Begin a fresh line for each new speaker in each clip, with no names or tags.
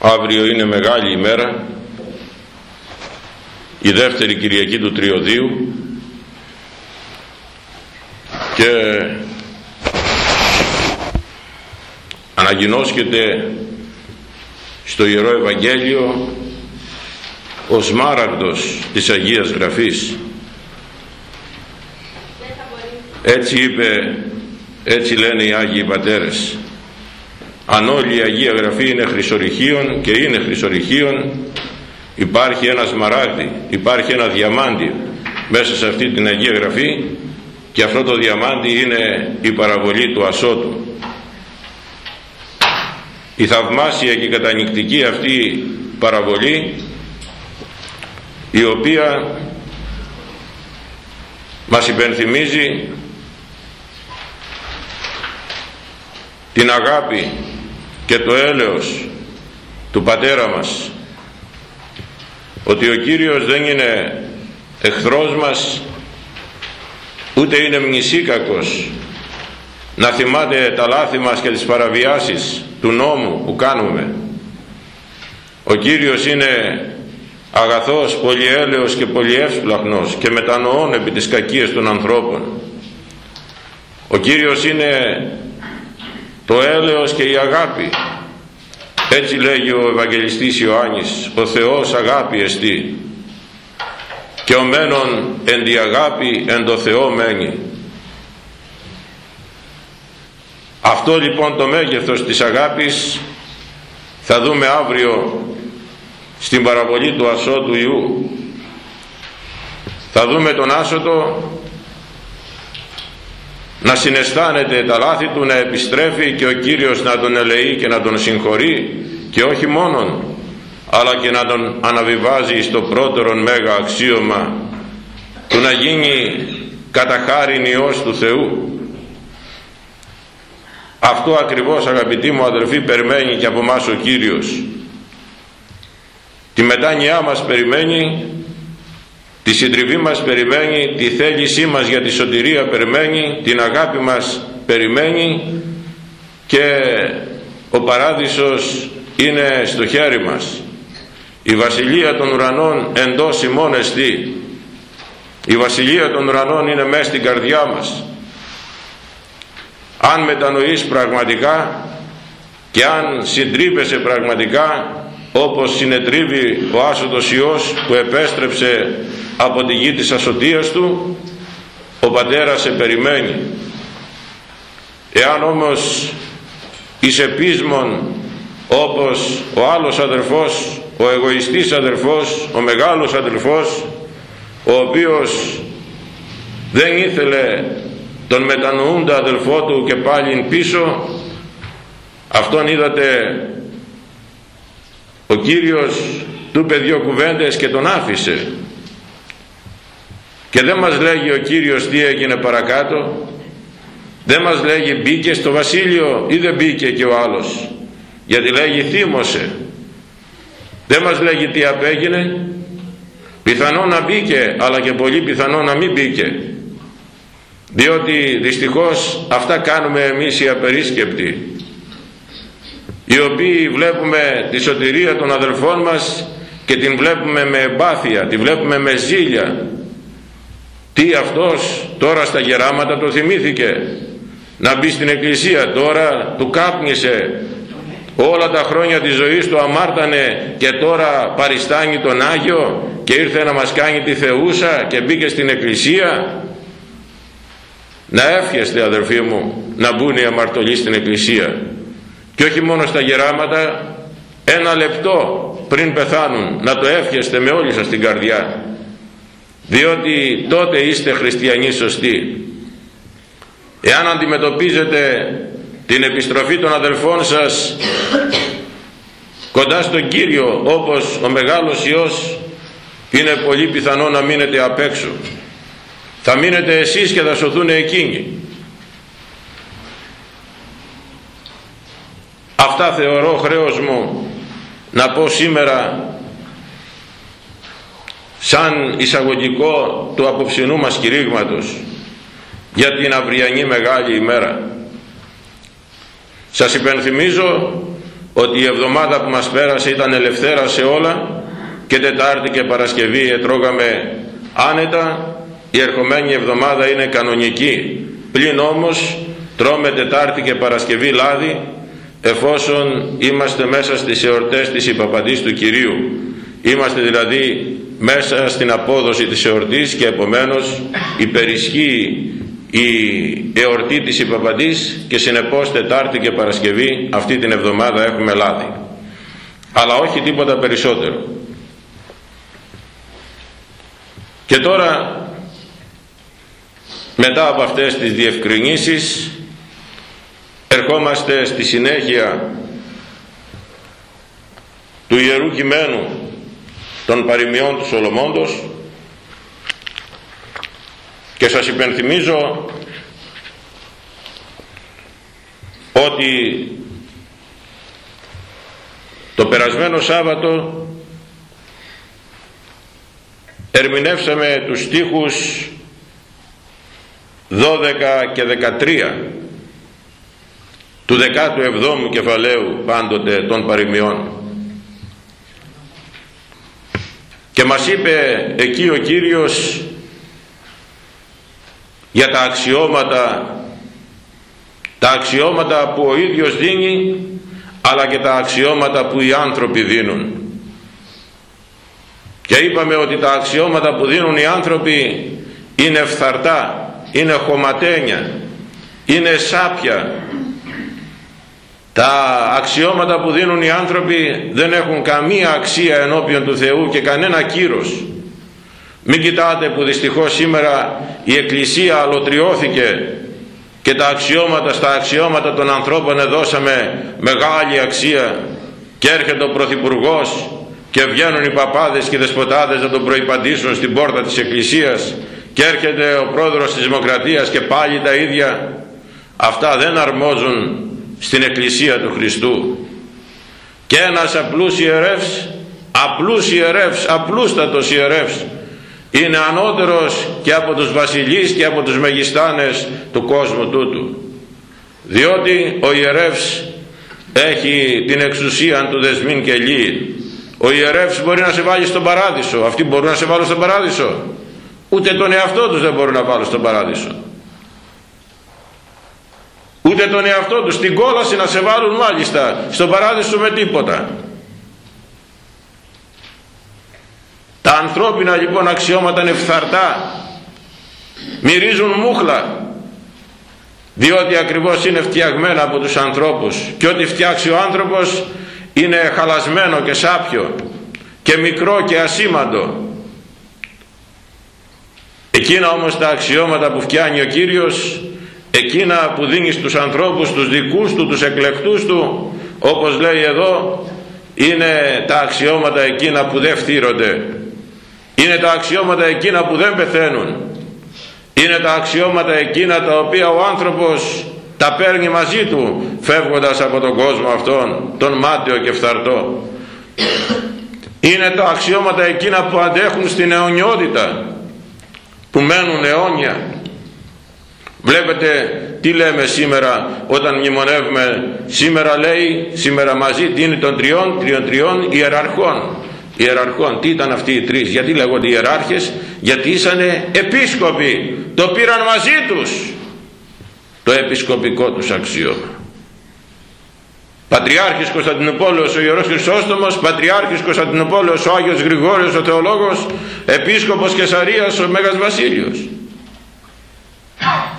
Αύριο είναι μεγάλη ημέρα, η δεύτερη Κυριακή του Τριωδίου. Και ανακοινώσκεται στο Ιερό Ευαγγέλιο ο σμάραγδος της Αγίας Γραφής. Έτσι είπε έτσι λένε οι Άγιοι Πατέρες αν όλη η Αγία Γραφή είναι χρυσορυχίων και είναι χρυσορυχίων υπάρχει ένας σμαράγδι υπάρχει ένα διαμάντι μέσα σε αυτή την Αγία Γραφή και αυτό το διαμάντι είναι η παραβολή του ασώτου. Η θαυμάσια και κατανικτική αυτή παραβολή η οποία μας υπενθυμίζει την αγάπη και το έλεος του πατέρα μας ότι ο Κύριος δεν είναι εχθρός μας ούτε είναι μνησίκακος. Να θυμάται τα λάθη μας και τις παραβιάσεις του νόμου που κάνουμε. Ο Κύριος είναι αγαθός, πολυέλεος και πολυεύσπλαχνος και μετανοών επί τις κακίες των ανθρώπων. Ο Κύριος είναι το έλεος και η αγάπη. Έτσι λέγει ο Ευαγγελιστής Ιωάννης ο Θεός αγάπη εστί. Και ο μένων εν τη αγάπη εν το Θεό μένει αυτό λοιπόν το μέγεθος της αγάπης θα δούμε αύριο στην παραβολή του ασώτου Ιού. Θα δούμε τον άσωτο να συναισθάνεται τα λάθη του να επιστρέφει και ο Κύριος να τον ελεεί και να τον συγχωρεί και όχι μόνον αλλά και να τον αναβιβάζει στο πρώτερον μέγα αξίωμα του να γίνει κατά χάριν Υιός του Θεού. Αυτό ακριβώς αγαπητοί μου αδελφοί περιμένει και από μας ο Κύριος. Τη μετάνοιά μας περιμένει τη συντριβή μας περιμένει τη θέλησή μας για τη σωτηρία περιμένει την αγάπη μας περιμένει και ο παράδεισος είναι στο χέρι μας. Η βασιλεία των ουρανών εντός ημών εστί. Η βασιλεία των ουρανών είναι μέσα στην καρδιά μας. Αν μετανοείς πραγματικά και αν συντρίβεσαι πραγματικά όπως συνετρίβει ο άσωτος Υιός που επέστρεψε από τη γη της ασωτείας του ο πατέρας σε περιμένει. Εάν όμως είσαι πείσμον όπως ο άλλος αδερφός ο εγωιστής αδερφός ο μεγάλος αδερφός ο οποίος δεν ήθελε τον μετανοούντα αδελφό του και πάλι πίσω αυτόν είδατε ο Κύριος του είπε δυο κουβέντες και τον άφησε και δεν μας λέγει ο Κύριος τι έγινε παρακάτω. Δεν μας λέγει μπήκε στο βασίλειο ή δεν μπήκε και ο άλλος. Γιατί λέγει θύμωσε. Δεν μας λέγει τι απέγινε. Πιθανό να μπήκε αλλά και πολύ πιθανό να μην μπήκε. Διότι δυστυχώς αυτά κάνουμε εμείς οι απερίσκεπτοι οι οποίοι βλέπουμε τη σωτηρία των αδελφών μας και την βλέπουμε με εμπάθεια, τη βλέπουμε με ζήλια τι αυτός τώρα στα γεράματα το θυμήθηκε; Να μπει στην εκκλησία τώρα του κάπνισε. Όλα τα χρόνια της ζωής του αμάρτανε και τώρα παριστάνει τον Άγιο και ήρθε να μας κάνει τη θεούσα και μπήκε στην εκκλησία. Να εύχεστε αδερφοί μου να μπουν οι αμαρτωλοί στην εκκλησία. Και όχι μόνο στα γεράματα ένα λεπτό πριν πεθάνουν να το εύχεστε με όλη σας την καρδιά διότι τότε είστε χριστιανοί σωστοί. Εάν αντιμετωπίζετε την επιστροφή των αδελφών σας κοντά στον Κύριο όπως ο μεγάλος Υιός είναι πολύ πιθανό να μείνετε απ' έξω. Θα μείνετε εσείς και θα σωθούν εκείνοι. Αυτά θεωρώ χρέος μου να πω σήμερα σαν εισαγωγικό του απόψινού μας κηρύγματος για την αυριανή μεγάλη ημέρα. Σας υπενθυμίζω ότι η εβδομάδα που μας πέρασε ήταν ελευθέρα σε όλα και Τετάρτη και Παρασκευή ετρώγαμε άνετα. Η ερχομένη εβδομάδα είναι κανονική. Πλην όμως τρώμε Τετάρτη και Παρασκευή λάδι εφόσον είμαστε μέσα στις εορτές της υπαπαντής του Κυρίου. Είμαστε δηλαδή μέσα στην απόδοση της εορτής και επομένως υπερισχύει η εορτή της υπαπαντής και συνεπώς Τετάρτη και Παρασκευή αυτή την εβδομάδα έχουμε λάδι. Αλλά όχι τίποτα περισσότερο. Και τώρα μετά από αυτές τις διευκρινήσεις ερχόμαστε στη συνέχεια του Ιερού Κειμένου των παροιμιών του Σολομώντος. Και σας υπενθυμίζω ότι το περασμένο Σάββατο ερμηνεύσαμε τους στίχους 12 και 13 του 17ου κεφαλαίου πάντοτε των παροιμιών και μας είπε εκεί ο Κύριος για τα αξιώματα τα αξιώματα που ο ίδιος δίνει αλλά και τα αξιώματα που οι άνθρωποι δίνουν. Και είπαμε ότι τα αξιώματα που δίνουν οι άνθρωποι είναι φθαρτά είναι χωματένια είναι σάπια τα αξιώματα που δίνουν οι άνθρωποι δεν έχουν καμία αξία ενώπιον του Θεού και κανένα κύρος. Μην κοιτάτε που δυστυχώς σήμερα η Εκκλησία αλωτριώθηκε και τα αξιώματα στα αξιώματα των ανθρώπων εδώσαμε μεγάλη αξία και έρχεται ο Πρωθυπουργός και βγαίνουν οι παπάδες και οι δεσποτάδες να τον προϋπαντήσουν στην πόρτα της Εκκλησίας και έρχεται ο πρόεδρος της Δημοκρατίας και πάλι τα ίδια. Αυτά δεν αρμόζουν στην Εκκλησία του Χριστού. Και ένας απλούς ιερεύς απλούς ιερεύς, απλούστατος ιερεύς είναι ανώτερος και από τους βασιλείς και από τους μεγιστάνες του κόσμου τούτου. Διότι ο ιερεύς έχει την εξουσία του δεσμήν και λύ. ο ιερεύς μπορεί να σε βάλει στον παράδεισο. Αυτοί μπορούν να σε βάλουν στον παράδεισο. Ούτε τον εαυτό τους δεν μπορούν να βάλουν στον παράδεισο ούτε τον εαυτό τους στην κόλαση να σε βάλουν μάλιστα στον παράδεισο με τίποτα. Τα ανθρώπινα λοιπόν αξιώματα είναι φθαρτά. Μυρίζουν μούχλα διότι ακριβώς είναι φτιαγμένα από τους ανθρώπους. Και ό,τι φτιάξει ο άνθρωπος είναι χαλασμένο και σάπιο και μικρό και ασήμαντο. Εκείνα όμως τα αξιώματα που φτιάνει ο Κύριος εκείνα που δίνεις στους ανθρώπους τους δικούς του, τους εκλεκτούς του όπως λέει εδώ είναι τα αξιώματα εκείνα που δεν φτύρονται. Είναι τα αξιώματα εκείνα που δεν πεθαίνουν. Είναι τα αξιώματα εκείνα τα οποία ο άνθρωπος τα παίρνει μαζί του φεύγοντας από τον κόσμο αυτόν τον μάταιο και φθαρτό. Είναι τα αξιώματα εκείνα που αντέχουν στην αιωνιότητα που μένουν αιώνια βλέπετε τι λέμε σήμερα όταν μνημονεύουμε. Σήμερα λέει σήμερα μαζί τι είναι των τριών τριών τριών ιεραρχών. Ιεραρχών τι ήταν αυτοί οι τρεις γιατί λέγονται ιεράρχες γιατί ήσανε επίσκοποι το πήραν μαζί τους. Το επισκοπικό τους αξίωμα. Πατριάρχης Κωνσταντινούπολεως ο Ιερός Χρυσόστομος, Πατριάρχης Κωνσταντινούπολεως ο Άγιος Γρηγόριος ο Θεολόγος, Επίσκοπος Κεσαρίας ο Μέγας Βασίλειος.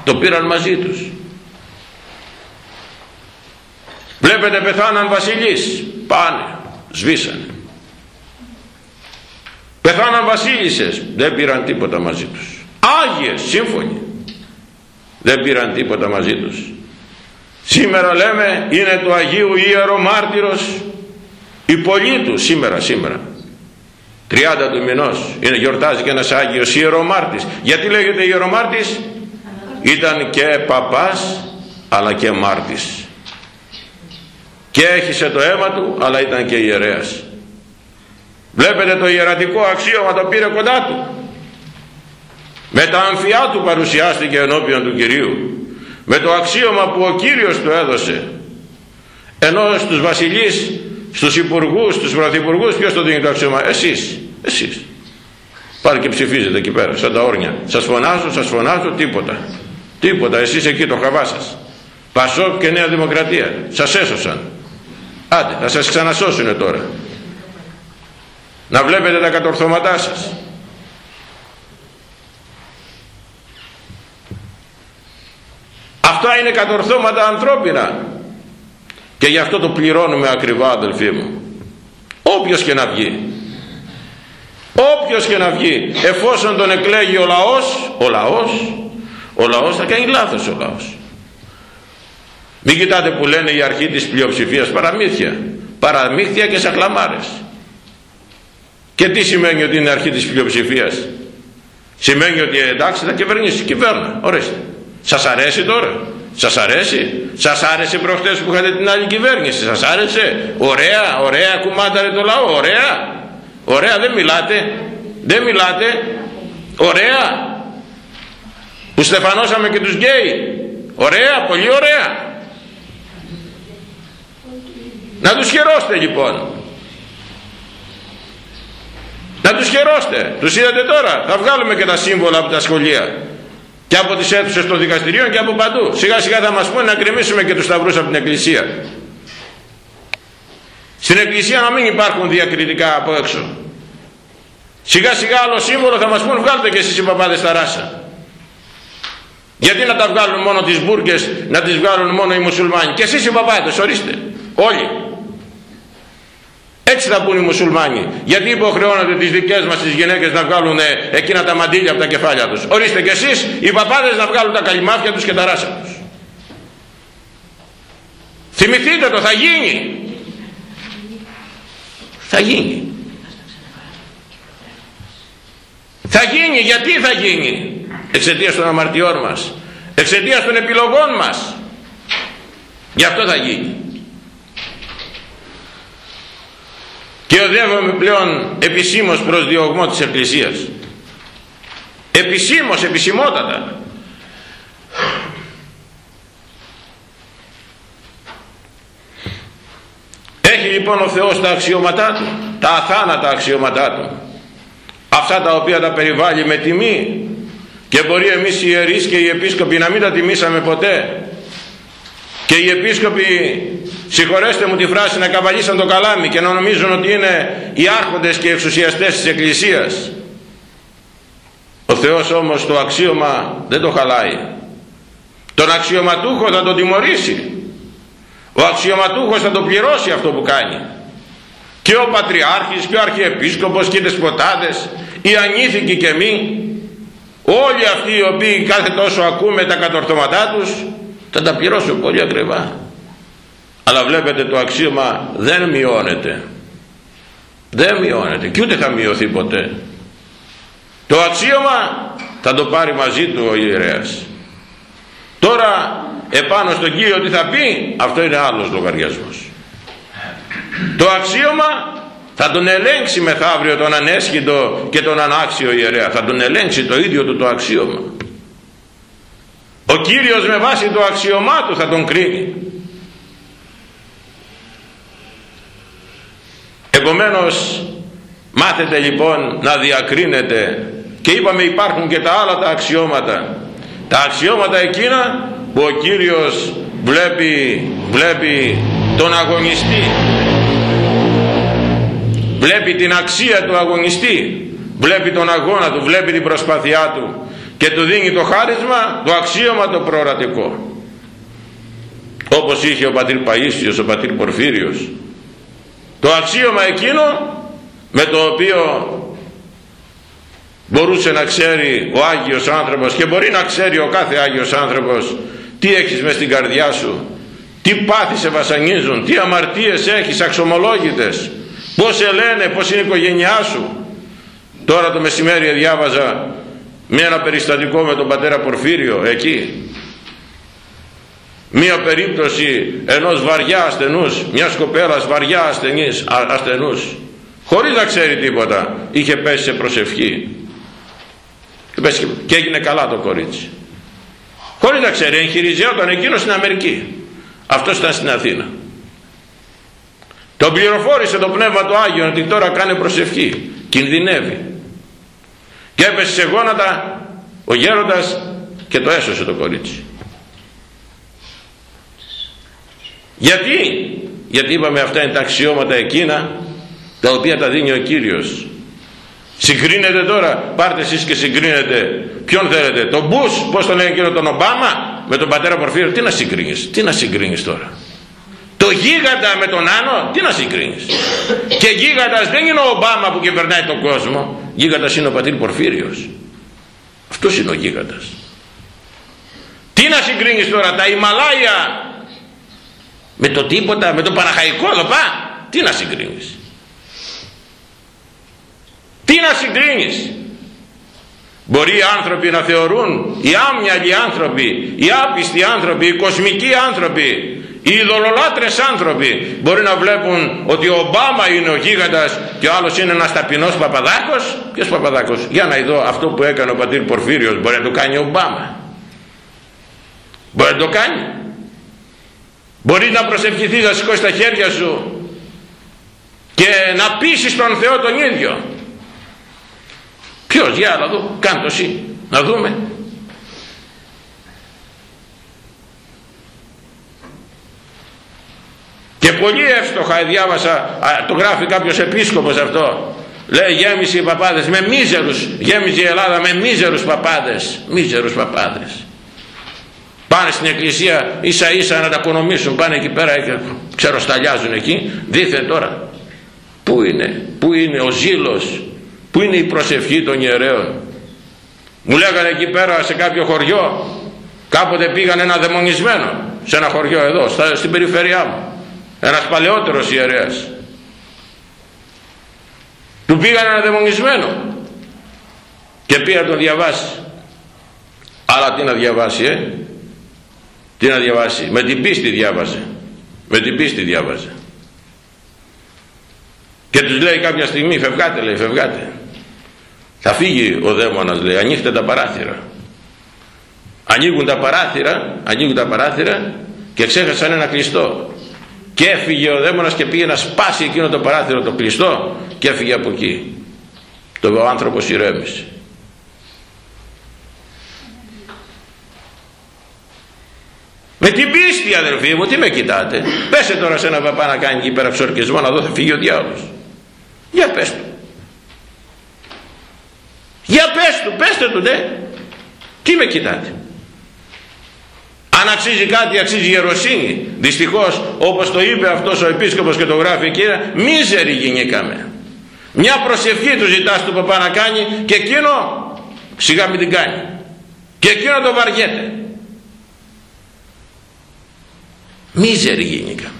Το πήραν μαζί τους. Βλέπετε πεθάναν βασιλείς, πάνε, σβήσανε. Πεθάναν βασίλισσες, δεν πήραν τίποτα μαζί τους. Άγιες, σύμφωνοι, δεν πήραν τίποτα μαζί τους. Σήμερα λέμε είναι του Αγίου Ιερο Μάρτυρος. Τους σήμερα σήμερα. 30 του μηνός. Είναι γιορτάζει και ένας Άγιος Ιερομάρτης γιατί λέγεται Ιερομάρτης ήταν και παπάς αλλά και μάρτης. Και έχισε το αίμα του αλλά ήταν και ιερέας. Βλέπετε το ιερατικό αξίωμα το πήρε κοντά του. Με τα αμφιά του παρουσιάστηκε ενώπιον του Κυρίου. Με το αξίωμα που ο Κύριος του έδωσε. Ενώ στους βασιλείς στους υπουργούς, στους πρωθυπουργούς ποιος το δίνει το αξίωμα; Εσείς, εσείς. Πάρε και ψηφίζετε εκεί πέρα σαν τα όρνια. Σας φωνάζω, σας φωνάζω, τίποτα τίποτα, εσείς εκεί το χαβά σας. Πασόκ και Νέα Δημοκρατία σας έσωσαν. Άντε θα σας ξανασώσουν τώρα. Να βλέπετε τα κατορθώματά σας. Αυτά είναι κατορθώματα ανθρώπινα. Και γι' αυτό το πληρώνουμε ακριβά αδελφοί μου. Όποιος και να βγει. Όποιος και να βγει εφόσον τον εκλέγει ο λαός ο λαός ο λαός θα κάνει λάθος ο λαός. Μην κοιτάτε που λένε η αρχή της πλειοψηφίας παραμύθια. Παραμύθια και σαχλαμάρες. Και τι σημαίνει ότι είναι αρχή της πλειοψηφίας; Σημαίνει ότι εντάξει θα κυβερνήσει κυβέρνα ορίστε. Σας αρέσει τώρα; Σας αρέσει; Σας άρεσε προχτές που είχατε την άλλη κυβέρνηση; Σας άρεσε; Ωραία ωραία κουμάνταρε το λαό ωραία. Ωραία δεν μιλάτε. Δεν μιλάτε. Ωραία που στεφανώσαμε και τους γκέι. Ωραία πολύ ωραία. Να τους χαιρόστε λοιπόν. Να τους χαιρόστε. Τους είδατε τώρα. Θα βγάλουμε και τα σύμβολα από τα σχολεία. Και από τις αίθουσες των δικαστηρίων και από παντού. Σιγά σιγά θα μας πούνε να κρεμίσουμε και τους σταυρούς από την εκκλησία. Στην εκκλησία να μην υπάρχουν διακριτικά από έξω. Σιγά σιγά άλλο σύμβολο θα μας πούνε βγάλτε και εσείς οι παπάδες τα ράσα γιατί να τα βγάλουν μόνο τις μπουρκες να τις βγάλουν μόνο οι μουσουλμάνοι; Και εσείς οι παπάδες ορίστε όλοι έτσι θα πούν οι μουσουλμάνοι. Γιατί υποχρεώνονται τις δικές μας τις γυναίκες να βγάλουν εκείνα τα μαντήλια από τα κεφάλια τους; Ορίστε και εσείς οι παπάδες να βγάλουν τα καλυμάφια τους και τα ράσα τους. Θυμηθείτε το, θα γίνει. Θα γίνει. Θα γίνει, γιατί θα γίνει; Εξαιτίας των αμαρτιών μας. Εξαιτίας των επιλογών μας. Γι' αυτό θα γίνει. και οδεύομαι πλέον επισήμως προς διωγμό της Εκκλησίας επισήμως, επισημότατα έχει λοιπόν ο Θεός τα αξιώματά του τα αθάνατα αξιώματά του αυτά τα οποία τα περιβάλλει με τιμή και μπορεί εμείς οι ιερείς και οι επίσκοποι να μην τα τιμήσαμε ποτέ. Και οι επίσκοποι συγχωρέστε μου τη φράση να καβαλήσαν το καλάμι και να νομίζουν ότι είναι οι άρχοντες και οι εξουσιαστές της Εκκλησίας. Ο Θεός όμως το αξίωμα δεν το χαλάει. Τον αξιωματούχο θα τον τιμωρήσει. Ο αξιωματούχος θα το πληρώσει αυτό που κάνει. Και ο Πατριάρχης και ο Αρχιεπίσκοπος και οι δεσποτάδες οι ανήθικοι και μη όλοι αυτοί οι οποίοι κάθε τόσο ακούμε τα κατορθώματά τους θα τα πληρώσουν πολύ ακριβά. Αλλά βλέπετε το αξίωμα δεν μειώνεται. Δεν μειώνεται και ούτε θα μειωθεί ποτέ. Το αξίωμα θα το πάρει μαζί του ο ιερέας. Τώρα επάνω στον Κύριο τι θα πει αυτό είναι άλλος λογαριασμός. Το αξίωμα θα τον ελέγξει μεθαύριο τον ανέσχυτο και τον ανάξιο ιερέα. Θα τον ελέγξει το ίδιο του το αξίωμα. Ο Κύριος με βάση το αξιωμά του θα τον κρίνει. Επομένως μάθετε λοιπόν να διακρίνετε και είπαμε υπάρχουν και τα άλλα τα αξιώματα. Τα αξιώματα εκείνα που ο Κύριος βλέπει, βλέπει τον αγωνιστή βλέπει την αξία του αγωνιστή βλέπει τον αγώνα του, βλέπει την προσπάθειά του και του δίνει το χάρισμα, το αξίωμα το προορατικό. Όπως είχε ο πατήρ Παΐσιος, ο πατήρ Πορφύριος. Το αξίωμα εκείνο με το οποίο μπορούσε να ξέρει ο Άγιος άνθρωπος και μπορεί να ξέρει ο κάθε Άγιος άνθρωπος τι έχεις μες στην καρδιά σου τι πάθη σε βασανίζουν τι αμαρτίες έχεις αξιομολόγητες πως σε λένε πως είναι η οικογένειά σου. Τώρα το μεσημέρι διάβαζα με ένα περιστατικό με τον πατέρα Πορφύριο εκεί. Μία περίπτωση ενός βαριά ασθενούς μιας κοπέλας βαριά ασθενής, ασθενούς. Χωρίς να ξέρει τίποτα είχε πέσει σε προσευχή. Και έγινε καλά το κορίτσι. Χωρίς να ξέρει εγχειριζόταν εκείνος στην Αμερική. Αυτός ήταν στην Αθήνα τον πληροφόρησε το Πνεύμα του Άγιο ότι τώρα κάνει προσευχή κινδυνεύει. Και έπεσε σε γόνατα ο γέροντας και το έσωσε το κορίτσι. Γιατί; Γιατί είπαμε αυτά είναι τα αξιώματα εκείνα τα οποία τα δίνει ο Κύριος. Συγκρίνετε τώρα πάρτε εσείς και συγκρίνετε. Ποιον θέλετε τον Μπούς πως τον λένε εκείνο τον Ομπάμα με τον πατέρα Πορφύριο. Τι να συγκρίνεις τι να συγκρίνεις τώρα το γίγαντα με τον Άνω τι να συγκρίνεις. Και γίγαντας δεν είναι ο Ομπάμα που κυβερνάει τον κόσμο γίγαντας είναι ο πατήρ Πορφύριος. Αυτός είναι ο γίγαντας. Τι να συγκρίνεις τώρα τα Ιμαλάια με το τίποτα με το Παναχαϊκό λοπά τι να συγκρίνεις. Τι να συγκρίνεις. Μπορεί οι άνθρωποι να θεωρούν οι άμυαλοι άνθρωποι οι άπιστοι άνθρωποι οι κοσμικοί άνθρωποι οι ειδωλολάτρες άνθρωποι μπορεί να βλέπουν ότι ο Ομπάμα είναι ο γίγαντας και ο άλλος είναι ένας ταπεινός Παπαδάκος. Ποιος Παπαδάκος; Για να δω αυτό που έκανε ο πατήρ Πορφύριος μπορεί να το κάνει ο Ομπάμα. Μπορεί να το κάνει. Μπορείς να προσευχηθείς να σηκώσεις τα χέρια σου και να πείσεις τον Θεό τον ίδιο. Ποιος; Για να δω. Κάντος εσύ να δούμε και πολύ εύστοχα διάβασα το γράφει κάποιος επίσκοπος αυτό. Λέει γέμισε οι παπάδες με μίζερους γέμισε η Ελλάδα με μίζερους παπάδες μίζερους παπάδες. Πάνε στην εκκλησία ίσα ίσα να τα οικονομήσουν πάνε εκεί πέρα και ξεροσταλιάζουν εκεί. Δίθε τώρα πού είναι πού είναι ο ζήλος πού είναι η προσευχή των ιερέων. Μου λέγανε εκεί πέρα σε κάποιο χωριό κάποτε πήγαν ένα δαιμονισμένο σε ένα χωριό εδώ στην περιφέρειά μου ένας παλαιότερος ιερέας. Του πήγαν ένα δαιμονισμένο και πήγα να τον διαβάσει. Αλλά τι να διαβάσει ε; Τι να διαβάσει; Με την πίστη διάβαζε. Με την πίστη διάβαζε. Και τους λέει κάποια στιγμή φευγάτε λέει φευγάτε θα φύγει ο δαίμονας λέει ανοίχτε τα παράθυρα ανοίγουν τα παράθυρα ανοίγουν τα παράθυρα και ξέχασαν ένα κλειστό και έφυγε ο δαίμονας και πήγε να σπάσει εκείνο το παράθυρο το κλειστό και έφυγε από εκεί. Το ο άνθρωπος ηρέμησε. Με την πίστη αδελφοί μου τι με κοιτάτε; Πέσε τώρα σε ένα παπά να κάνει εκεί πέρα ψορκισμό να δω θα φύγει ο διάολος για πες του. Για πες του πέστε του ναι. Τι με κοιτάτε; Αν αξίζει κάτι αξίζει γεροσύνη. Δυστυχώς όπως το είπε αυτός ο επίσκοπος και το γράφει εκεί μίζερη γινήκαμε μια προσευχή του ζητάς του παπά να κάνει και εκείνο σιγά μην την κάνει. Και εκείνο το βαριέται. Μίζερη γίνηκαμε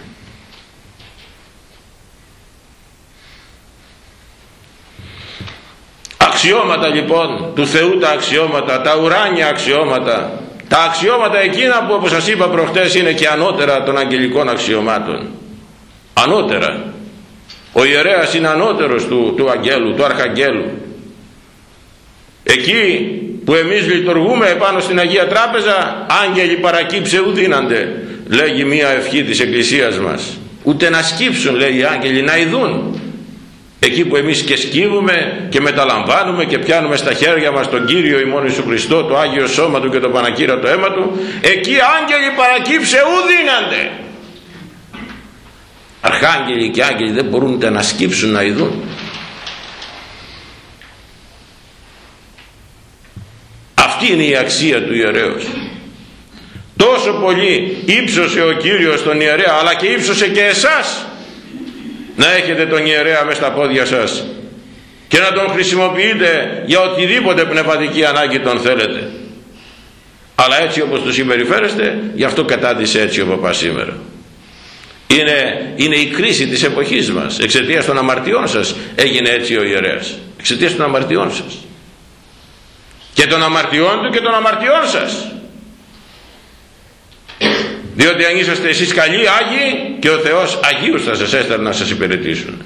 αξιώματα λοιπόν του Θεού τα αξιώματα τα ουράνια αξιώματα τα αξιώματα εκείνα που όπως σας είπα προχτές είναι και ανώτερα των αγγελικών αξιωμάτων. Ανώτερα. Ο ιερέας είναι ανώτερος του, του αγγέλου, του αρχαγγέλου. Εκεί που εμείς λειτουργούμε επάνω στην Αγία Τράπεζα άγγελοι παρακύψε δίνανται λέγει μία ευχή της Εκκλησίας μας. Ούτε να σκύψουν λέει οι άγγελοι να ειδούν εκεί που εμείς και σκύβουμε και μεταλαμβάνουμε και πιάνουμε στα χέρια μας τον Κύριο ημών Ιησού Χριστό το Άγιο Σώμα Του και το Πανακύρατο αίμα Του εκεί άγγελοι παρακύψε δίνανται αρχάγγελοι και άγγελοι δεν μπορούν ούτε να σκύψουν να ειδούν. Αυτή είναι η αξία του ιερέως. Τόσο πολύ ύψωσε ο Κύριος τον ιερέα αλλά και ύψωσε και εσάς να έχετε τον ιερέα μέσα στα πόδια σας και να τον χρησιμοποιείτε για οτιδήποτε πνευματική ανάγκη τον θέλετε. Αλλά έτσι όπως του συμπεριφέρεστε γι' αυτό κατάντησε έτσι ο παπάς σήμερα. Είναι, είναι η κρίση της εποχής μας. Εξαιτίας των αμαρτιών σας έγινε έτσι ο ιερέας. Εξαιτίας των αμαρτιών σας. Και των αμαρτιών του και των αμαρτιών σας διότι αν είσαστε εσείς καλοί Άγιοι και ο Θεός Αγίους θα σας έστελνε να σας υπηρετήσουν.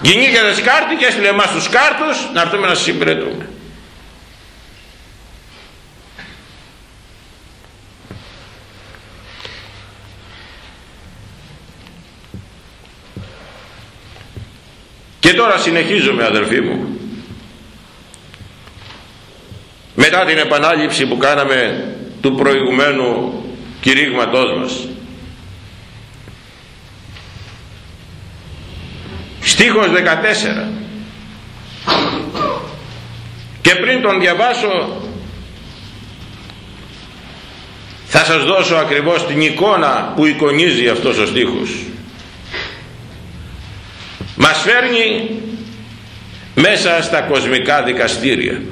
Γινήκατε σκάρτη και έστειλε εμάς τους κάρτους να έρθουμε να σας υπηρετούμε. Και τώρα συνεχίζουμε αδελφοί μου. Μετά την επανάληψη που κάναμε του προηγουμένου κηρύγματός μας. Στίχος 14 και πριν τον διαβάσω θα σας δώσω ακριβώς την εικόνα που εικονίζει αυτός ο στίχος. Μας φέρνει μέσα στα κοσμικά δικαστήρια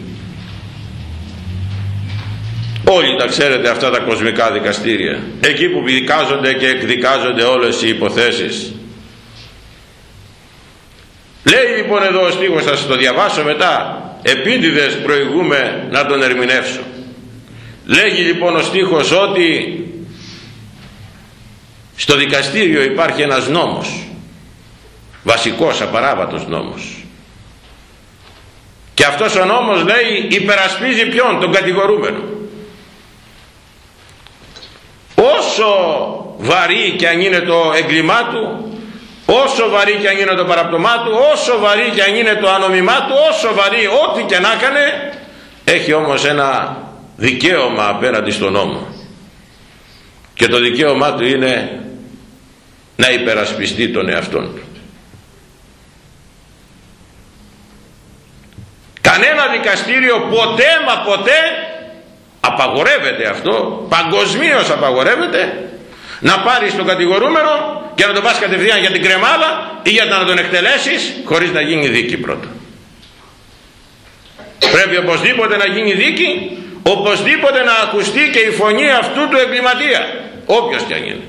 όλοι τα ξέρετε αυτά τα κοσμικά δικαστήρια. Εκεί που δικάζονται και εκδικάζονται όλες οι υποθέσεις. Λέει λοιπόν εδώ ο στίχος θα σας το διαβάσω μετά. Επίτηδες προηγούμε να τον ερμηνεύσω λέγει λοιπόν ο στίχος ότι στο δικαστήριο υπάρχει ένας νόμος. Βασικός απαράβατος νόμος. Και αυτός ο νόμος λέει υπερασπίζει ποιον τον κατηγορούμενο όσο βαρύ και αν είναι το έγκλημά του όσο βαρύ και αν είναι το παραπτωμά του όσο βαρύ και αν είναι το ανομιμά του όσο βαρύ ό,τι και να έκανε έχει όμως ένα δικαίωμα απέναντι στον νόμο. Και το δικαίωμά του είναι να υπερασπιστεί τον εαυτόν του. Κανένα δικαστήριο ποτέ μα ποτέ απαγορεύεται αυτό παγκοσμίως απαγορεύεται να πάρεις τον κατηγορούμενο και να τον πας κατευθείαν για την κρεμάλα ή για να τον εκτελέσεις χωρίς να γίνει δίκη πρώτα. Πρέπει οπωσδήποτε να γίνει δίκη οπωσδήποτε να ακουστεί και η φωνή αυτού του εγκληματία όποιος και αν είναι.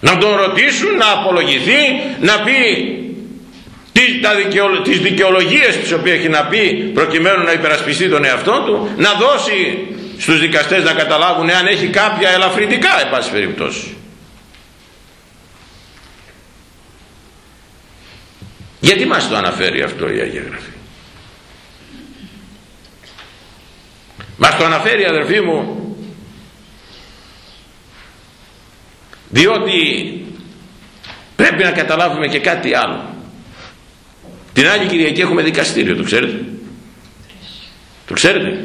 Να τον ρωτήσουν να απολογηθεί να πει τις, τα δικαιολο, τις δικαιολογίες τις οποίες έχει να πει προκειμένου να υπερασπιστεί τον εαυτό του να δώσει στους δικαστές να καταλάβουν αν έχει κάποια ελαφρυντικά εν πάση περιπτώσει. Γιατί μας το αναφέρει αυτό η Αγία Γραφή; Μας το αναφέρει αδερφοί μου διότι πρέπει να καταλάβουμε και κάτι άλλο την άλλη Κυριακή έχουμε δικαστήριο, το ξέρετε. Το ξέρετε.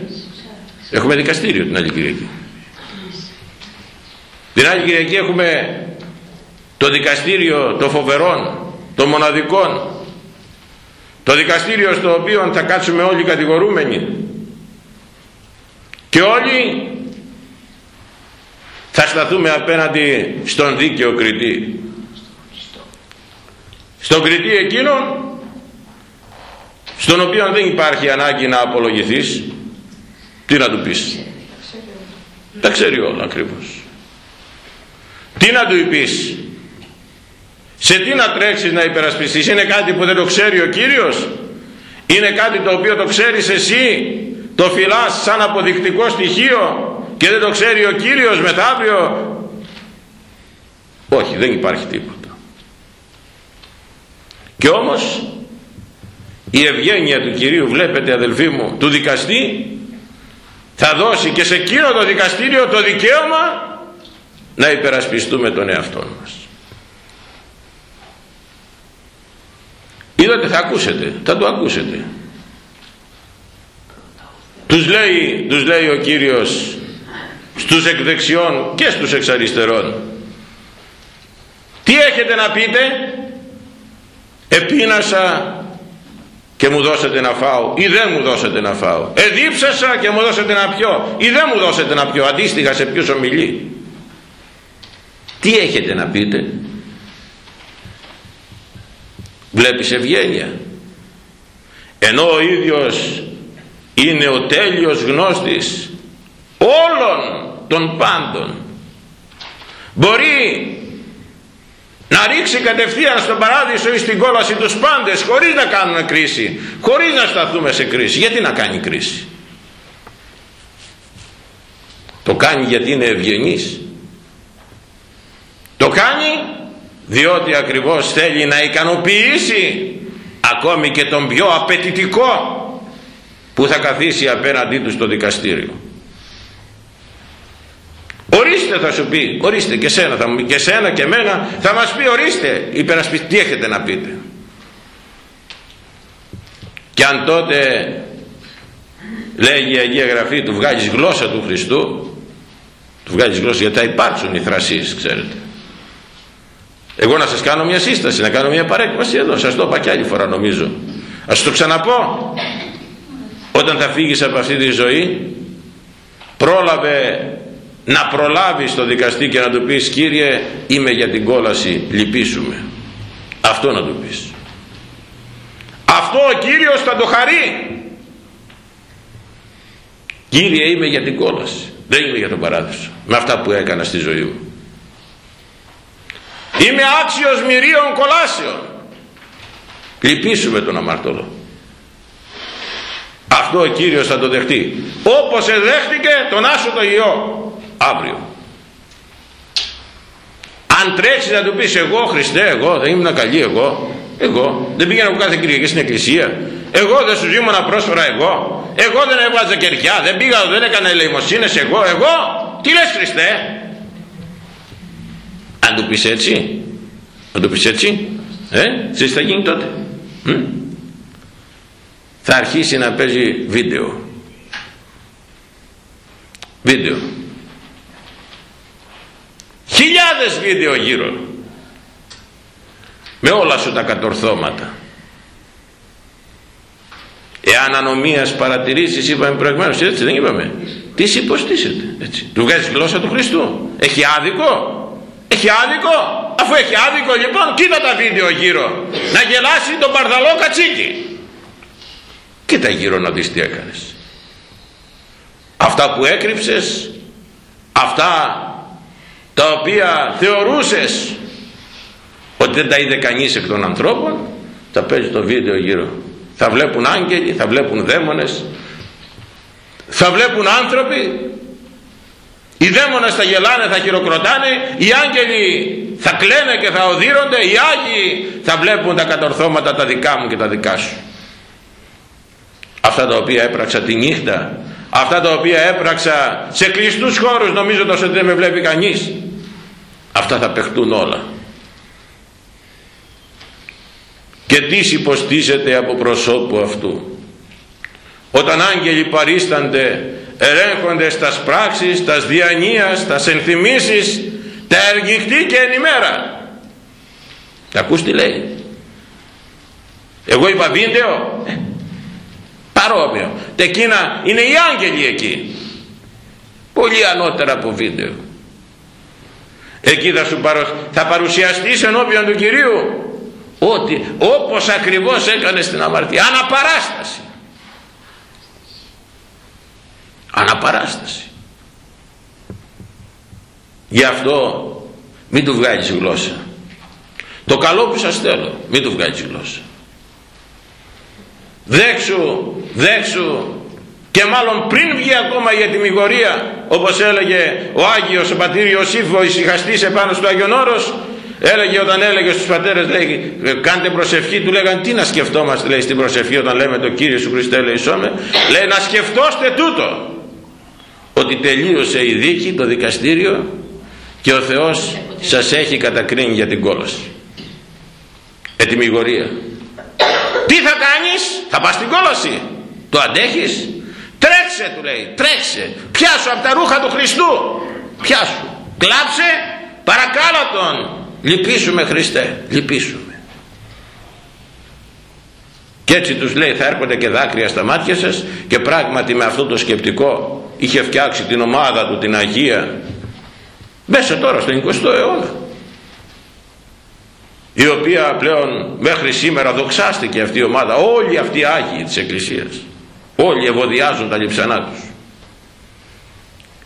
Έχουμε δικαστήριο την άλλη Κυριακή. Την άλλη Κυριακή έχουμε το δικαστήριο των φοβερών, των μοναδικών. Το δικαστήριο στο οποίο θα κάτσουμε όλοι κατηγορούμενοι. Και όλοι θα σταθούμε απέναντι στον δίκαιο κριτή. Στον κριτή εκείνον στον οποίο δεν υπάρχει ανάγκη να απολογηθείς τι να του πεις; Τα ξέρει όλα ακριβώς. Τι να του πεις; Σε τι να τρέξεις να υπερασπιστείς; Είναι κάτι που δεν το ξέρει ο Κύριος; Είναι κάτι το οποίο το ξέρεις εσύ; Το φυλάς σαν αποδεικτικό στοιχείο και δεν το ξέρει ο Κύριος μεθαύριο όχι δεν υπάρχει τίποτα. Και όμως η ευγένεια του Κυρίου βλέπετε αδελφοί μου του δικαστή θα δώσει και σε εκείνο το δικαστήριο το δικαίωμα να υπερασπιστούμε τον εαυτό μας. Είδατε θα ακούσετε θα το ακούσετε. Τους λέει, τους λέει ο Κύριος στους εκδεξιών και στους εξαριστερών τι έχετε να πείτε; Επίνασα και μου δώσετε να φάω ή δεν μου δώσετε να φάω. Εδίψασα και μου δώσετε να πιω ή δεν μου δώσετε να πιω. Αντίστοιχα σε ποιους ομιλεί. Τι έχετε να πείτε. Βλέπεις ευγένεια. Ενώ ο ίδιος είναι ο τέλειος γνώστης όλων των πάντων. Μπορεί να ρίξει κατευθείαν στον παράδεισο ή στην κόλαση τους πάντες χωρίς να κάνουν κρίση χωρίς να σταθούμε σε κρίση. Γιατί να κάνει κρίση; Το κάνει γιατί είναι ευγενής. Το κάνει διότι ακριβώς θέλει να ικανοποιήσει ακόμη και τον πιο απαιτητικό που θα καθίσει απέναντί του στο δικαστήριο ορίστε θα σου πει. Ορίστε και σένα, θα, και σένα και εμένα θα μας πει ορίστε. Υπερασπιστή τι έχετε να πείτε; Και αν τότε λέγει η Αγία Γραφή του βγάλεις γλώσσα του Χριστού του βγάλεις γλώσσα γιατί θα υπάρξουν οι θρασίες ξέρετε. Εγώ να σας κάνω μια σύσταση να κάνω μια παρέκβαση εδώ. Σας το είπα και άλλη φορά νομίζω. Ας το ξαναπώ. Όταν θα φύγεις από αυτή τη ζωή πρόλαβε να προλάβεις το δικαστή και να του πεις Κύριε είμαι για την κόλαση λυπήσουμε αυτό να του πεις. Αυτό ο Κύριος θα το χαρεί. Κύριε είμαι για την κόλαση δεν είμαι για τον παράδεισο με αυτά που έκανα στη ζωή μου είμαι άξιος μυρίων κολάσεων λυπήσουμε τον αμαρτωλό αυτό ο Κύριος θα το δεχτεί. Όπως εδέχτηκε τον Άσο το Υιό αύριο. Αν τρέξει να του πεις εγώ Χριστέ εγώ δεν ήμουν καλή εγώ εγώ δεν πήγαινα από κάθε Κυριακή στην εκκλησία. Εγώ δεν σου ζήμωνα πρόσφορα εγώ. Εγώ δεν έβγαζα κεριά δεν πήγα δεν έκανα ελεημοσύνες εγώ εγώ. Τι λες Χριστέ; Αν του πεις έτσι αν του πεις έτσι ε, τι θα γίνει τότε θα αρχίσει να παίζει βίντεο. Βίντεο χιλιάδες βίντεο γύρω. Με όλα σου τα κατορθώματα. Εάν ανομίας παρατηρήσεις είπαμε προηγουμένως έτσι δεν είπαμε. Τι υποστήσετε έτσι. Του βγάζεις γλώσσα του Χριστού. Έχει άδικο. Έχει άδικο. Αφού έχει άδικο λοιπόν κοίτα τα βίντεο γύρω. Να γελάσει τον παρδαλό κατσίκι κοίτα γύρω να δεις τι έκανες. Αυτά που έκρυψες αυτά τα οποία θεωρούσες ότι δεν τα είδε κανείς εκ των ανθρώπων θα παίζει το βίντεο γύρω. Θα βλέπουν άγγελοι, θα βλέπουν δαίμονες θα βλέπουν άνθρωποι. Οι δαίμονες θα γελάνε, θα χειροκροτάνε οι άγγελοι θα κλαίνε και θα οδύρονται οι Άγιοι θα βλέπουν τα κατορθώματα τα δικά μου και τα δικά σου. Αυτά τα οποία έπραξα τη νύχτα αυτά τα οποία έπραξα σε κλειστούς χώρους νομίζοντας ότι δεν με βλέπει κανείς αυτά θα παιχτούν όλα και τις υποστήσεται από προσώπου αυτού όταν άγγελοι παρίστανται ελέγχονται στα πράξεις, τα διανοίας, τα ενθυμίσεις, τα εργηχτή και ενημέρα. Τα ακούς τι λέει. Εγώ είπα βίντεο, ε, παρόμοιο. Τεκίνα είναι οι άγγελοι εκεί. Πολύ ανώτερα από βίντεο. Εκεί θα, σου παρουσ... θα παρουσιαστείς ενώπιον του Κυρίου. Ότι όπως ακριβώς έκανε στην αμαρτία. Αναπαράσταση. Αναπαράσταση. Γι' αυτό μην του βγάλεις γλώσσα. Το καλό που σας θέλω μην του βγάλεις γλώσσα. Δέξου δέξου. Και μάλλον πριν βγει ακόμα για τη μηγορία όπως έλεγε ο Άγιος ο πατήρ Ιωσήφ ο ησυχαστής επάνω στο Άγιον Όρος έλεγε όταν έλεγε στους πατέρες λέει κάντε προσευχή του λέγανε τι να σκεφτόμαστε λέει στην προσευχή όταν λέμε το Κύριε σου Χριστέ λέει σώμε λέει να σκεφτώστε τούτο ότι τελείωσε η δίκη το δικαστήριο και ο Θεός σας έχει κατακρίνει για την κόλαση ετοιμιγορία τι θα κάνεις θα πας στην κόλαση το αντέχεις τρέξε του λέει τρέξε. Πιάσου από τα ρούχα του Χριστού. Πιάσου. Κλάψε παρακάλα τον. Λυπήσουμε Χριστέ λυπήσουμε. Και έτσι τους λέει θα έρχονται και δάκρυα στα μάτια σας και πράγματι με αυτό το σκεπτικό είχε φτιάξει την ομάδα του την Αγία. Μέσα τώρα στον 20ο αιώνα. Η οποία πλέον μέχρι σήμερα δοξάστηκε αυτή η ομάδα όλοι αυτοί οι Άγιοι της Εκκλησίας όλοι ευωδιάζουν τα λειψανά τους.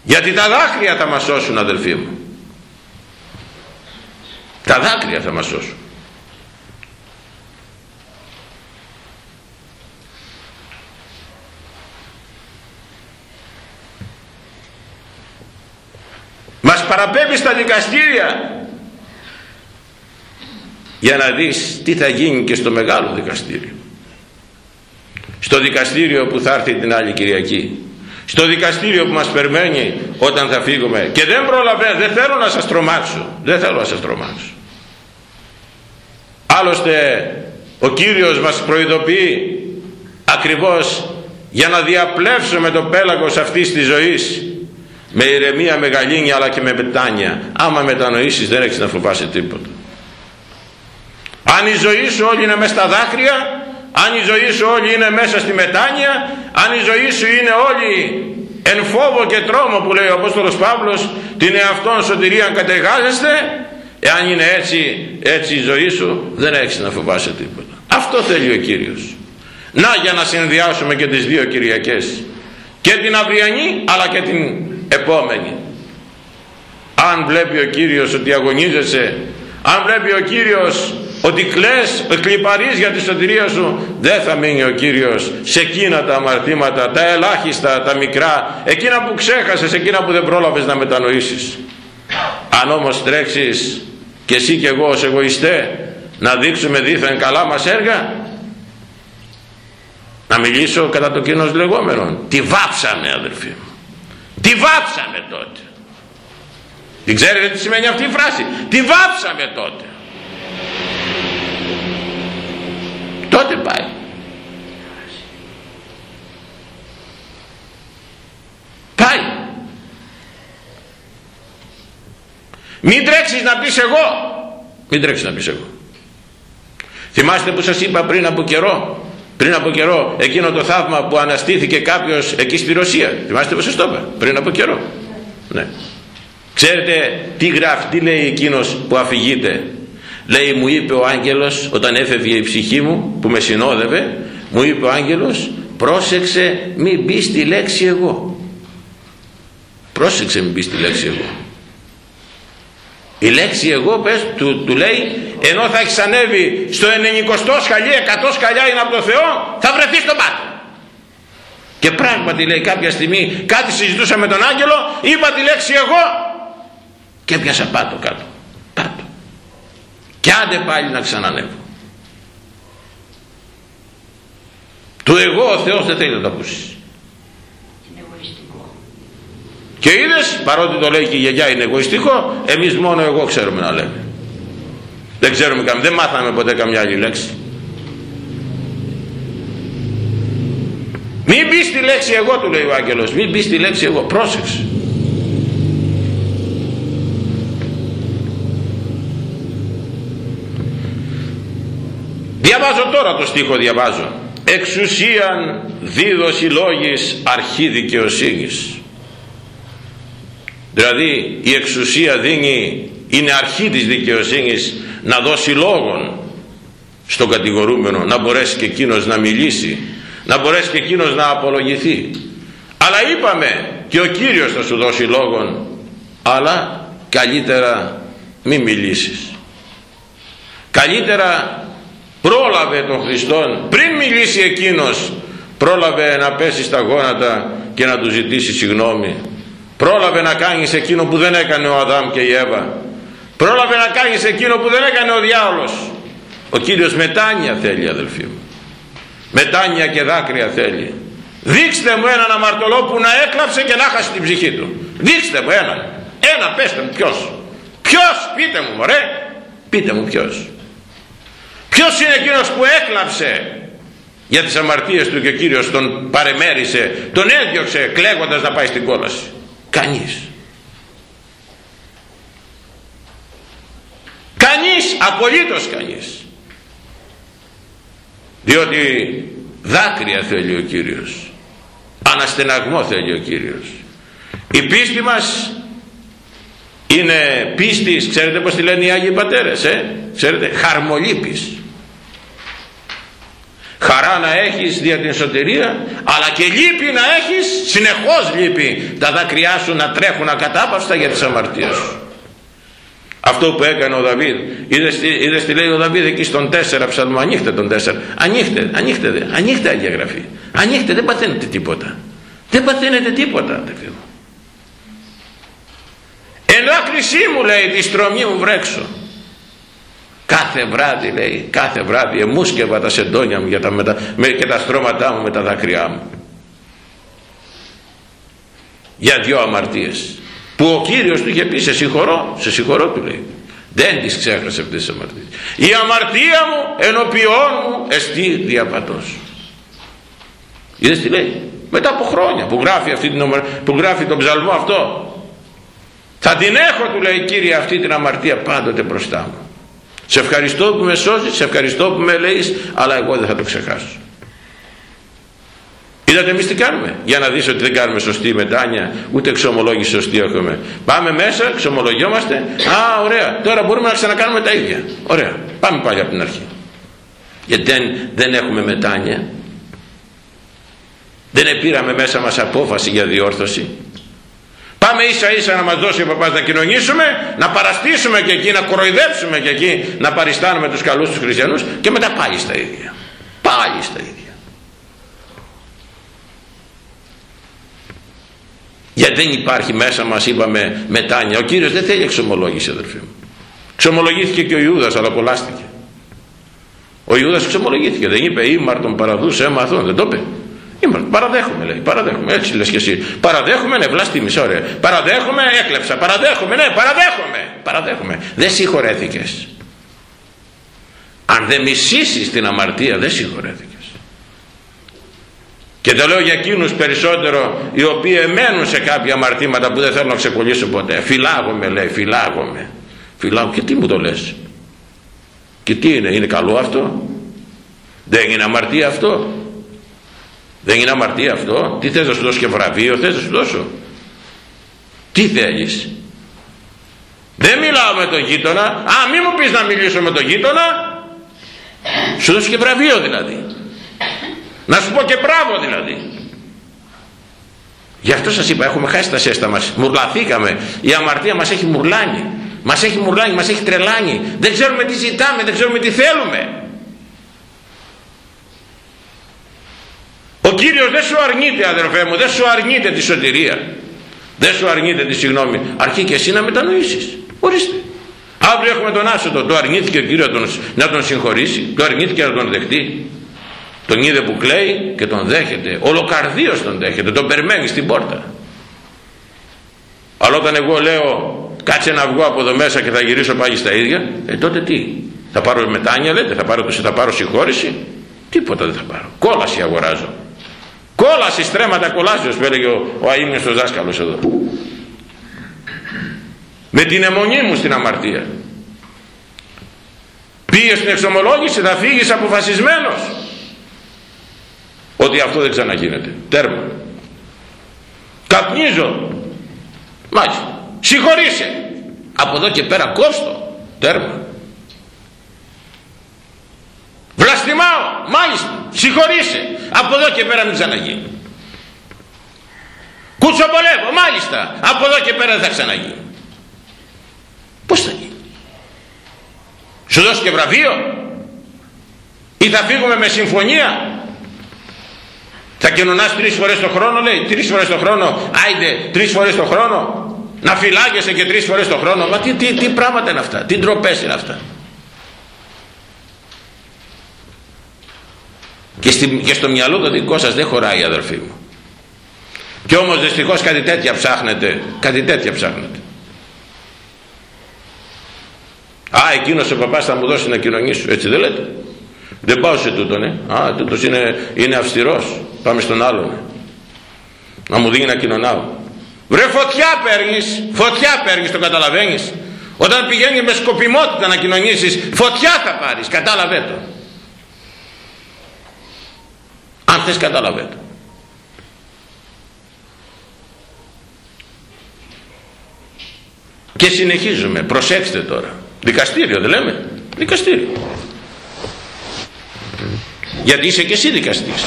Γιατί τα δάκρυα θα μας σώσουν αδελφοί μου. Τα δάκρυα θα μας σώσουν. Μας παραπέμπει στα δικαστήρια για να δεις τι θα γίνει και στο μεγάλο δικαστήριο στο δικαστήριο που θα έρθει την άλλη Κυριακή. Στο δικαστήριο που μας περιμένει όταν θα φύγουμε. Και δεν προλαβαίνω, δεν θέλω να σας τρομάξω. Δεν θέλω να σας τρομάξω. Άλλωστε ο Κύριος μας προειδοποιεί ακριβώς για να διαπλέψουμε το πέλαγος αυτής της ζωής με ηρεμία, με γαλήνια αλλά και με μετάνια άμα μετανοήσεις δεν έχεις να φοβάσαι τίποτα. Αν η ζωή σου όλη είναι μέσα στα δάκρυα αν η ζωή σου όλη είναι μέσα στη μετάνοια αν η ζωή σου είναι όλη εν φόβο και τρόμο που λέει ο Απόστολος Παύλος την εαυτόν σωτηρία κατεγάζεστε εάν είναι έτσι έτσι η ζωή σου δεν έχεις να φοβάσαι τίποτα. Αυτό θέλει ο Κύριος. Να για να συνδυάσουμε και τις δύο Κυριακές και την αυριανή αλλά και την επόμενη. Αν βλέπει ο Κύριος ότι αγωνίζεσαι αν βλέπει ο Κύριος ότι κλαις, κλιπαρείς για τη σωτηρία σου. Δεν θα μείνει ο Κύριος σε εκείνα τα αμαρτήματα τα ελάχιστα, τα μικρά. Εκείνα που ξέχασες, εκείνα που δεν πρόλαβες να μετανοήσεις. Αν όμως τρέξεις και εσύ και εγώ ως εγωιστέ να δείξουμε δίθεν καλά μας έργα να μιλήσω κατά το κοινός λεγόμενο τι βάψαμε αδελφοί μου. Τι βάψαμε τότε. Δεν ξέρετε τι σημαίνει αυτή η φράση; Τι βάψαμε τότε τότε πάει. Πάει. Μην τρέξεις να πεις εγώ. Μην τρέξεις να πεις εγώ. Θυμάστε που σας είπα πριν από καιρό πριν από καιρό εκείνο το θαύμα που αναστήθηκε κάποιος εκεί στη Ρωσία. Θυμάστε πως σας το είπα πριν από καιρό. Ναι. ξέρετε τι γράφει τι λέει εκείνος που αφηγείται; Λέει μου είπε ο άγγελος όταν έφευγε η ψυχή μου που με συνόδευε μου είπε ο άγγελος πρόσεξε μην μπει στη λέξη εγώ πρόσεξε μην μπει στη λέξη εγώ. Η λέξη εγώ πες του, του λέει ενώ θα έχεις ανέβει στο 90 σκαλί 100 σκαλιά είναι από το Θεό θα βρεθείς στον πάτο και πράγματι λέει κάποια στιγμή κάτι συζητούσα με τον άγγελο είπα τη λέξη εγώ και πιάσα πάτο κάτω. πάτο και άντε πάλι να ξανανεύω. Του εγώ ο Θεός δεν θέλει να το ακούσεις. Και είδες παρότι το λέει και η γιαγιά είναι εγωιστικό εμείς μόνο εγώ ξέρουμε να λέμε. Δεν ξέρουμε καμία δεν μάθαμε ποτέ καμιά άλλη λέξη. Μην μπει στη λέξη εγώ του λέει ο άγγελος μην μπει στη λέξη εγώ. Πρόσεξε διαβάζω τώρα το στίχο διαβάζω. Εξουσίαν δίδωση λόγης αρχή δικαιοσύνης δηλαδή η εξουσία δίνει είναι αρχή της δικαιοσύνης να δώσει λόγον στον κατηγορούμενο να μπορέσει και εκείνος να μιλήσει να μπορέσει και εκείνος να απολογηθεί. Αλλά είπαμε και ο Κύριος θα σου δώσει λόγον αλλά καλύτερα μη μιλήσεις. Καλύτερα πρόλαβε τον Χριστόν. Πριν μιλήσει εκείνος πρόλαβε να πέσει στα γόνατα και να του ζητήσει συγγνώμη πρόλαβε να κάνεις εκείνο που δεν έκανε ο Αδάμ και η Εύα. Πρόλαβε να κάνεις εκείνο που δεν έκανε ο διάολος. Ο Κύριος μετάνια θέλει αδελφοί μου. Μετάνια και δάκρυα θέλει. Δείξτε μου έναν αμαρτωλό που να έκλαψε και να χάσει την ψυχή του. Δείξτε μου έναν. Ένα πέστε μου ποιος. Ποιος πείτε μου μωρέ. Πείτε μου ποιος ποιος είναι εκείνος που έκλαψε για τις αμαρτίες του και ο Κύριος τον παρεμέρισε τον έδιωξε κλαίγοντας να πάει στην κόλαση; Κανείς. Κανείς απολύτως κανείς. Διότι δάκρυα θέλει ο Κύριος. Αναστεναγμό θέλει ο Κύριος. Η πίστη μας είναι πίστης. Ξέρετε πως τη λένε οι Άγιοι Πατέρες ε; ξέρετε; Χαρμολύπης χαρά να έχεις δια την σωτηρία αλλά και λύπη να έχεις συνεχώς λύπη τα δάκρυά σου να τρέχουν ακατάπαυστα για τις αμαρτίες σου. Αυτό που έκανε ο Δαβίδ είδες, τι λέει ο Δαβίδ εκεί στον 4 ψαλμό ανοίχτε τον 4 ανοίχτε, ανοίχτε, ανοίχτε Αγία Γραφή ανοίχτε δεν παθαίνετε τίποτα δεν παθαίνετε τίποτα αδελφοί μου εν μου λέει τη στρωμή μου βρέξω κάθε βράδυ λέει κάθε βράδυ εμούσκευα τα σεντόνια μου για τα μετα... με, και τα στρώματά μου με τα δάκρυά μου. Για δυο αμαρτίες. Που ο Κύριος του είχε πει σε συγχωρώ σε συγχωρώ του λέει. Δεν τις ξέχασε αυτές τις αμαρτίες. Η αμαρτία μου ενωπιών μου εστί διαπατός. Είδες τι λέει; Μετά από χρόνια που γράφει, αυτή την, που γράφει τον ψαλμό αυτό. Θα την έχω του λέει Κύριε αυτή την αμαρτία πάντοτε μπροστά μου σε ευχαριστώ που με σώζεις σε ευχαριστώ που με λέεις, αλλά εγώ δεν θα το ξεχάσω Είδατε εμείς τι κάνουμε. Για να δεις ότι δεν κάνουμε σωστή μετάνια, ούτε εξομολόγηση σωστή έχουμε. Πάμε μέσα, εξομολογιόμαστε. Α, ωραία. Τώρα μπορούμε να ξανακάνουμε τα ίδια. Ωραία. Πάμε πάλι από την αρχή. Γιατί δεν, δεν έχουμε μετάνια. Δεν επήραμε μέσα μας απόφαση για διόρθωση. Πάμε ίσα ίσα να μας δώσει ο παπάς να κοινωνήσουμε, να παραστήσουμε και εκεί, να κοροϊδέψουμε και εκεί, να παριστάνουμε τους καλούς τους χριστιανούς και μετά πάλι στα ίδια. Πάλι στα ίδια. γιατί δεν υπάρχει μέσα μας είπαμε μετάνοια. Ο Κύριος δεν θέλει εξομολόγηση αδερφοί μου. Ξομολογήθηκε και ο Ιούδας αλλά κολλάστηκε ο Ιούδας ξομολογήθηκε. Δεν είπε ήμαρτον παραδούς έμαθον δεν το είπε Ήμαρτον, παραδέχομαι λέει παραδέχομαι έτσι λες και εσύ παραδέχομαι ναι βλάστημις ωραία παραδέχομαι έκλεψα παραδέχομαι ναι παραδέχομαι παραδέχομαι δεν συγχωρέθηκες αν δεν μισήσεις την αμαρτία δεν συγχωρέθηκες και το λέω για εκείνους περισσότερο οι οποίοι εμένουν σε κάποια αμαρτήματα που δεν θέλουν να ξεκολλήσουν ποτέ. Φυλάγομαι λέει, φυλάγομαι. Φυλάγομαι. Και τι μου το λες; Και τι είναι, είναι καλό αυτό; Δεν είναι αμαρτία αυτό; Δεν είναι αμαρτία αυτό. Τι θες να σου δώσω και βραβείο, θες να σου δώσω. Τι θέλεις. Δεν μιλάω με τον γείτονα. Α, μη μου πεις να μιλήσω με τον γείτονα. Σου δώσω και βραβείο δηλαδή να σου πω και μπράβο δηλαδή γι' αυτό σας είπα έχουμε χάσει τα σέστα μας μουρλαθήκαμε η αμαρτία μας έχει μουρλάνει μας έχει μουρλάνει, μας έχει τρελάνει δεν ξέρουμε τι ζητάμε, δεν ξέρουμε τι θέλουμε ο Κύριος δεν σου αρνείται αδερφέ μου δεν σου αρνείται τη σωτηρία. Δεν σου αρνείται τη συγγνώμη. Αρκεί και εσύ να μετανοήσεις. Ορίστε. Αύριο έχουμε τον άσωτο. Το αρνήθηκε ο Κύριος να τον συγχωρήσει. Το αρνήθηκε να τον δεχτεί. Τον είδε που κλαίει και τον δέχεται. Ολοκαρδίως τον δέχεται. Τον περιμένει στην πόρτα. Αλλά όταν εγώ λέω κάτσε να βγω από εδώ μέσα και θα γυρίσω πάλι στα ίδια ε τότε τι; Θα πάρω μετάνια λέτε θα πάρω, θα πάρω συγχώρηση; Τίποτα δεν θα πάρω. Κόλαση αγοράζω κόλαση στρέμματα κολάσεως που έλεγε ο, ο αείμνηστος δάσκαλος εδώ. Με την αιμονή μου στην αμαρτία. Πήγες στην εξομολόγηση θα φύγεις αποφασισμένος ότι αυτό δεν ξαναγίνεται. Τέρμα. Καπνίζω. Μάλιστα. Συγχωρήσε από εδώ και πέρα κόστο. Τέρμα βλαστημάω! Μάλιστα! Συγχωρήσε από εδώ και πέρα μην ξαναγίνει κουτσομπολεύω! Μάλιστα! Από εδώ και πέρα δεν θα ξαναγίνει πως θα γίνει; Σου δώσει και βραβείο; Ή θα φύγουμε με συμφωνία; Θα κοινωνάς τρεις φορές το χρόνο λέει, τρεις φορές το χρόνο, άιντε τρεις φορές το χρόνο. Να φυλάγεσαι και τρεις φορές το χρόνο. Μα τι, τι, τι πράγματα είναι αυτά, τι ντροπές είναι αυτά; Και, στη, και στο μυαλό το δικό σας δεν χωράει αδελφοί μου. Και όμως δυστυχώς κάτι τέτοια ψάχνετε, κάτι τέτοια ψάχνετε. Α, εκείνος ο παπάς θα μου δώσει να κοινωνήσω, έτσι δεν λέτε; Δεν πάω σε τούτον, ε. Α, τούτος είναι, είναι αυστηρός. Πάμε στον άλλον. Να μου δίνει να κοινωνάω. Βρε φωτιά παίρνεις, φωτιά παίρνεις, το καταλαβαίνεις. Όταν πηγαίνει με σκοπιμότητα να κοινωνήσεις, φωτιά θα πάρεις, κατάλαβε το. Αν θες κατάλαβε το. Και συνεχίζουμε, προσέξτε τώρα. Δικαστήριο δεν λέμε, δικαστήριο. Γιατί είσαι και εσύ δικαστής.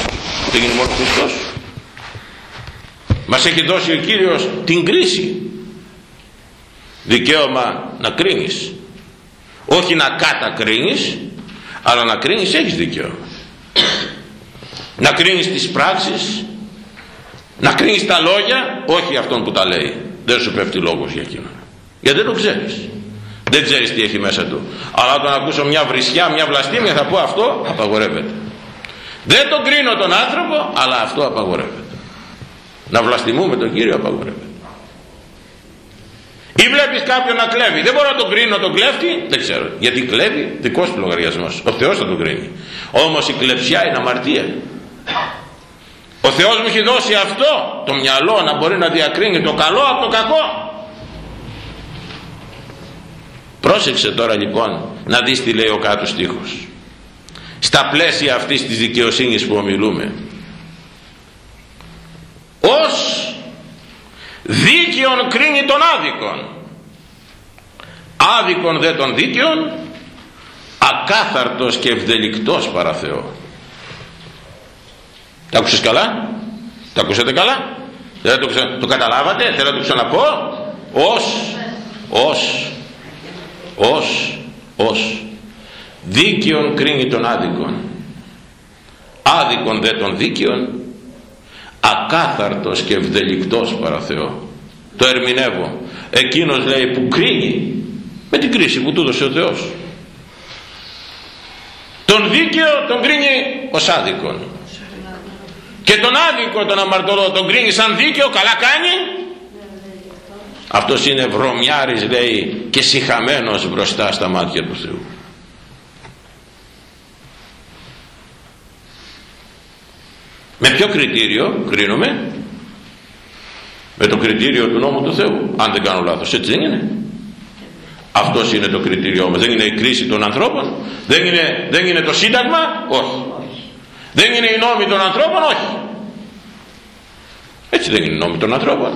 Δεν είναι μόνο Χριστός. Μας έχει δώσει ο Κύριος την κρίση. Δικαίωμα να κρίνεις. Όχι να κατακρίνεις αλλά να κρίνεις έχεις δικαίωμα να κρίνεις τις πράξεις να κρίνεις τα λόγια όχι αυτόν που τα λέει. Δεν σου πέφτει λόγος για εκείνον. Γιατί δεν το ξέρεις. Δεν ξέρεις τι έχει μέσα του. Αλλά όταν ακούσω μια βρισιά μια βλαστήμια θα πω αυτό απαγορεύεται. Δεν τον κρίνω τον άνθρωπο αλλά αυτό απαγορεύεται. Να βλαστημούμε τον Κύριο απαγορεύεται. Ή βλέπεις κάποιον να κλέβει. Δεν μπορώ να τον κρίνω τον κλέφτη. Δεν ξέρω. Γιατί κλέβει δικός του λογαριασμός. Ο Θεός θα τον κρίνει. Όμως η κλεψιά είναι αμαρτία ο Θεός μου έχει δώσει αυτό το μυαλό να μπορεί να διακρίνει το καλό από το κακό. Πρόσεξε τώρα λοιπόν να δεις τι λέει ο κάτω στίχος. Στα πλαίσια αυτής της δικαιοσύνης που ομιλούμε ως δίκαιον κρίνει τον άδικον. Άδικον δε των δίκαιων ακάθαρτος και ευδελικτός παρά Θεό τα άκουσες καλά; Τα ακούσατε καλά; Δεν το, το καταλάβατε; Θέλω να το ξαναπώ. Ως ως ως ως. Δίκαιον κρίνει τον άδικον. Άδικον δε των δίκαιων ακάθαρτος και ευδελικτός παρά Θεό. Το ερμηνεύω. Εκείνος λέει που κρίνει με την κρίση που του έδωσε ο Θεός. Τον δίκαιο τον κρίνει ως άδικον και τον άδικο τον αμαρτωλό τον κρίνει σαν δίκαιο καλά κάνει. Αυτός είναι βρωμιάρης λέει και συχαμένος μπροστά στα μάτια του Θεού. Με ποιο κριτήριο κρίνουμε; Με το κριτήριο του νόμου του Θεού αν δεν κάνω λάθος έτσι δεν είναι; Αυτός είναι το κριτήριό μας. Δεν είναι η κρίση των ανθρώπων δεν είναι, δεν είναι το σύνταγμα όχι δεν είναι οι νόμοι των ανθρώπων όχι. Έτσι δεν είναι οι νόμοι των ανθρώπων.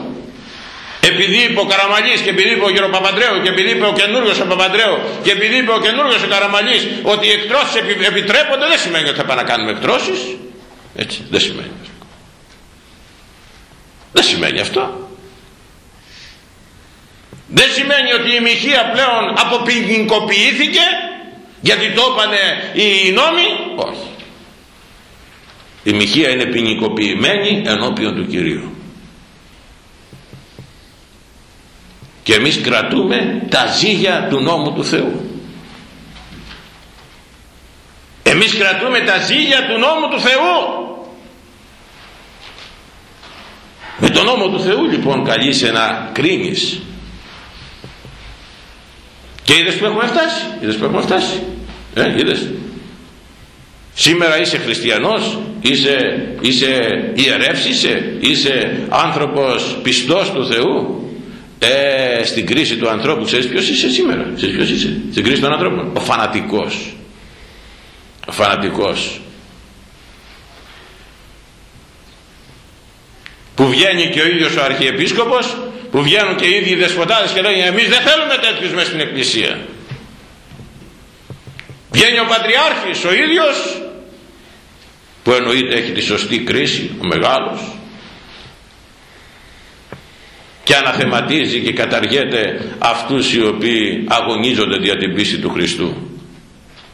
Επειδή είπε ο Καραμαλής και επειδή είπε ο γερο Παπαντρέου και επειδή είπε ο καινούργιος ο Παπαντρέου και επειδή είπε ο καινούργιος ο Καραμαλής ότι οι εκτρώσεις επιτρέπονται δεν σημαίνει ότι θα πάμε να κάνουμε εκτρώσεις. Έτσι δεν σημαίνει δεν σημαίνει αυτό. Δεν σημαίνει ότι η μοιχεία πλέον αποποινικοποιήθηκε γιατί το είπανε οι νόμοι. Όχι η μοιχεία είναι ποινικοποιημένη ενώπιον του Κυρίου. Και εμείς κρατούμε τα ζύγια του νόμου του Θεού. Εμείς κρατούμε τα ζύγια του νόμου του Θεού. Με τον νόμο του Θεού λοιπόν καλείσαι να κρίνεις. Και είδες που έχουμε φτάσει είδες που έχουμε φτάσει. Ε, είδες σήμερα είσαι χριστιανός είσαι, είσαι ιερεύς είσαι, είσαι άνθρωπος πιστός του Θεού. Ε, στην κρίση του ανθρώπου ξέρεις ποιος είσαι σήμερα ξέρεις ποιος είσαι; Στην κρίση των ανθρώπων. Ο φανατικός. Ο φανατικός. Που βγαίνει και ο ίδιος ο Αρχιεπίσκοπος που βγαίνουν και οι ίδιοι δεσποτάδες και λένε εμείς δεν θέλουμε τέτοιους μέσα στην Εκκλησία βγαίνει ο Πατριάρχης ο ίδιος που εννοείται έχει τη σωστή κρίση ο μεγάλος και αναθεματίζει και καταργέται αυτούς οι οποίοι αγωνίζονται δια την πίστη του Χριστού.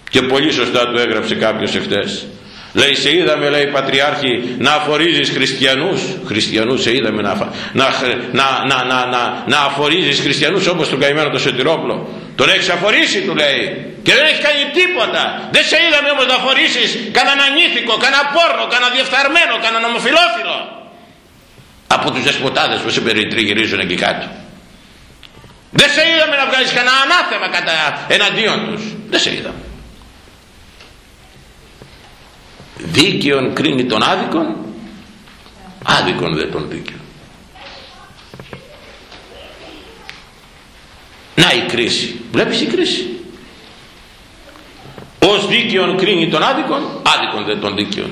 Και πολύ σωστά του έγραψε κάποιος εχθές. Λέει σε είδαμε λέει πατριάρχη να αφορίζεις χριστιανούς χριστιανούς σε είδαμε να, να, να, να, να, να αφορίζεις χριστιανούς όπως τον καημένο το Σωτηρόπλο τον έχεις αφορήσει του λέει. Και δεν έχει κάνει τίποτα. Δεν σε είδαμε όμως να αφορήσεις κανέναν ανήθικο, κανένα πόρνο, κανένα διεφθαρμένο, κανένα νομοφιλόφιλο. Από τους δεσποτάδες που σε περιτριγυρίζουν εκεί κάτω. Δεν σε είδαμε να βγάλεις κανένα ανάθεμα κατά εναντίον τους. Δεν σε είδαμε. Δίκαιον κρίνει τον άδικον άδικον δεν τον δίκαιο να η κρίση. Βλέπεις η κρίση. Ως δίκαιον κρίνει τον άδικον άδικον δεν τον δίκαιον.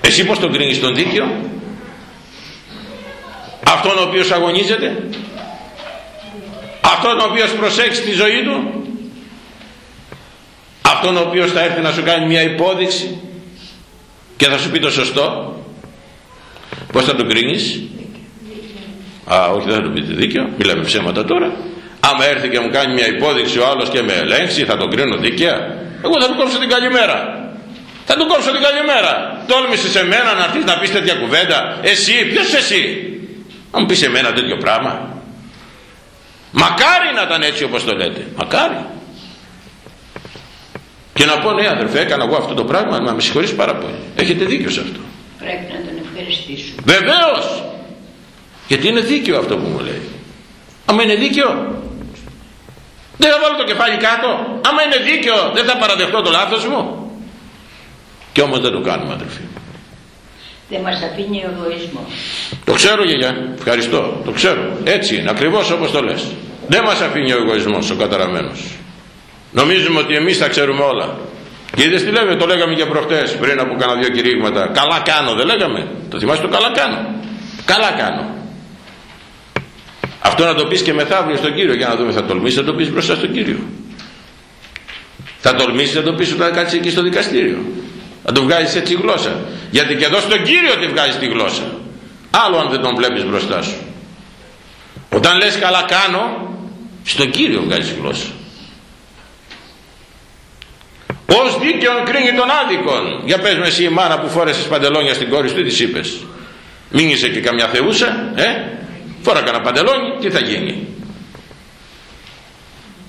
Εσύ πως τον κρίνεις τον δίκαιο; Αυτόν ο οποίος αγωνίζεται; Αυτόν ο οποίος προσέξει τη ζωή του; Αυτόν ο οποίος θα έρθει να σου κάνει μια υπόδειξη και θα σου πει το σωστό; Πως θα τον κρίνεις; Α όχι δεν θα του πείτε δίκαιο. Μιλάμε ψέματα τώρα. Άμα έρθει και μου κάνει μια υπόδειξη ο άλλος και με ελέγξει θα τον κρίνω δίκαια. Εγώ θα του κόψω την καλημέρα θα του κόψω την καλημέρα τόλμησε σε μένα να έρθεις να πεις τέτοια κουβέντα. Εσύ ποιος εσύ; Να μου πεις σε μένα τέτοιο πράγμα. Μακάρι να ήταν έτσι όπως το λέτε. Μακάρι. Και να πω ναι αδερφέ έκανα εγώ αυτό το πράγμα να με συγχωρείς πάρα πολύ. Έχετε δίκιο σε αυτό.
Πρέπει να τον ευχαριστήσουμε
βεβαίως γιατί είναι δίκαιο αυτό που μου λέει άμα είναι δίκαιο δεν θα βάλω το κεφάλι κάτω άμα είναι δίκαιο δεν θα παραδεχτώ το λάθος μου και όμως δεν το κάνουμε αδερφοί
Δεν μας αφήνει ο εγωισμός.
Το ξέρω γιαγιά, ευχαριστώ, το ξέρω. Έτσι είναι, ακριβώς όπως το λες. Δεν μας αφήνει ο εγωισμός ο καταραμένος. Νομίζουμε ότι εμείς τα ξέρουμε όλα. Και είδες τι λέμε, το λέγαμε και προχτές πριν από κάνα δύο κηρύγματα. Καλά κάνω, δεν λέγαμε. Το θυμάσαι το καλά κάνω. Καλά κάνω. Αυτό να το πεις και μεθαύριο στον Κύριο για να δούμε θα τολμήσεις να το πεις μπροστά στον Κύριο. Θα τολμήσεις να το πεις όταν κάτσεις εκεί στο δικαστήριο. Να το βγάζεις έτσι γλώσσα. Γιατί και εδώ στον Κύριο τη βγάζεις τη γλώσσα. Άλλο αν δεν τον βλέπεις μπροστά σου. Όταν λες καλά κάνω, στον Κύριο βγάζεις γλώσσα. Ως δίκαιον κρίνει τον άδικον. Για πες με εσύ η μάνα που φόρεσες παντελόνια στην κόρη σου, τι της είπες. Μην είσαι και καμιά θεούσα, ε; Φόρα κανένα παντελόνι, τι θα γίνει;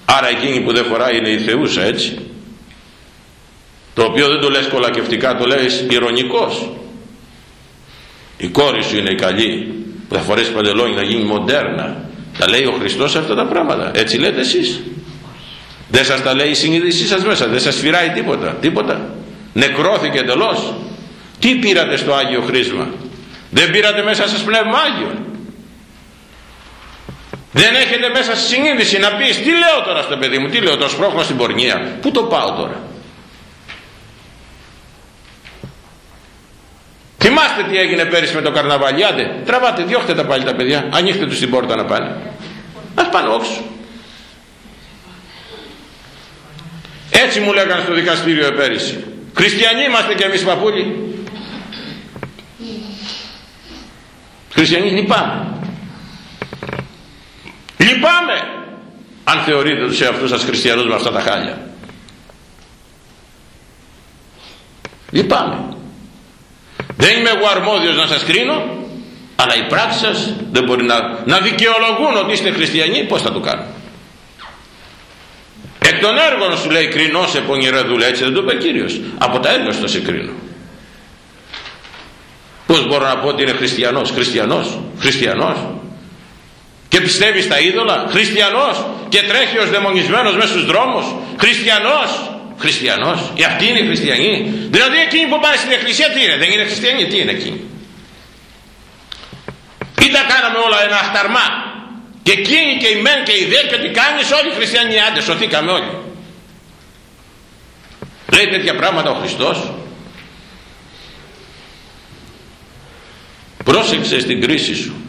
Άρα εκείνη που δεν φοράει είναι η θεούσα, έτσι. Το οποίο δεν το λες κολακευτικά, το λες ηρωνικός. Η κόρη σου είναι η καλή που θα φορέσει παντελόνι να γίνει μοντέρνα. Τα λέει ο Χριστός αυτά τα πράγματα. Έτσι λέτε εσείς. Δεν σας τα λέει η συνείδησή σας μέσα. Δεν σας φυράει τίποτα. Τίποτα. Νεκρώθηκε εντελώς. Τι πήρατε στο Άγιο Χρήσμα; Δεν πήρατε μέσα σας Πνεύμα Άγιο. Δεν έχετε μέσα στη συνείδηση να πεις τι λέω τώρα στο παιδί μου. Τι λέω το σπρώχνω στην πορνεία. Πού το πάω τώρα; Θυμάστε τι έγινε πέρυσι με το καρναβάλι. Άντε, τραβάτε, διώχτε τα πάλι τα παιδιά. Ανοίχτε τους την πόρτα να πάνε. Ας πάνε όξω. Έτσι μου λέγανε στο δικαστήριο πέρυσι. Χριστιανοί είμαστε κι εμείς παππούλοι. Χριστιανοί λυπάμαι. Λυπάμαι αν θεωρείτε τους εαυτούς σας χριστιανούς με αυτά τα χάλια. Λυπάμαι. Δεν είμαι εγώ αρμόδιος να σας κρίνω, αλλά οι πράξεις σας δεν μπορεί να, να δικαιολογούν ότι είστε χριστιανοί, πώς θα το κάνουν. Εκ των έργων σου λέει κρινώ σε πονηρά δουλειά, έτσι δεν το είπε Κύριος. Από τα έργα σου θα σε κρίνω. Πώς μπορώ να πω ότι είναι χριστιανός, χριστιανός, χριστιανός. Και πιστεύεις στα είδωλα, χριστιανός. Και τρέχει ως δαιμονισμένος μέσα στους δρόμους, χριστιανός. Χριστιανός. Οι αυτοί είναι χριστιανοί. Δηλαδή εκείνοι που πάνε στην εκκλησία τι είναι; Δεν είναι χριστιανοί τι είναι εκείνοι; Ή τα κάναμε όλα ένα αχταρμά; Και εκείνοι και οι μεν και οι δε και ότι κάνεις όλοι οι χριστιανοί άντε σωθήκαμε όλοι. Λέει τέτοια πράγματα ο Χριστός. Πρόσεξε στην κρίση σου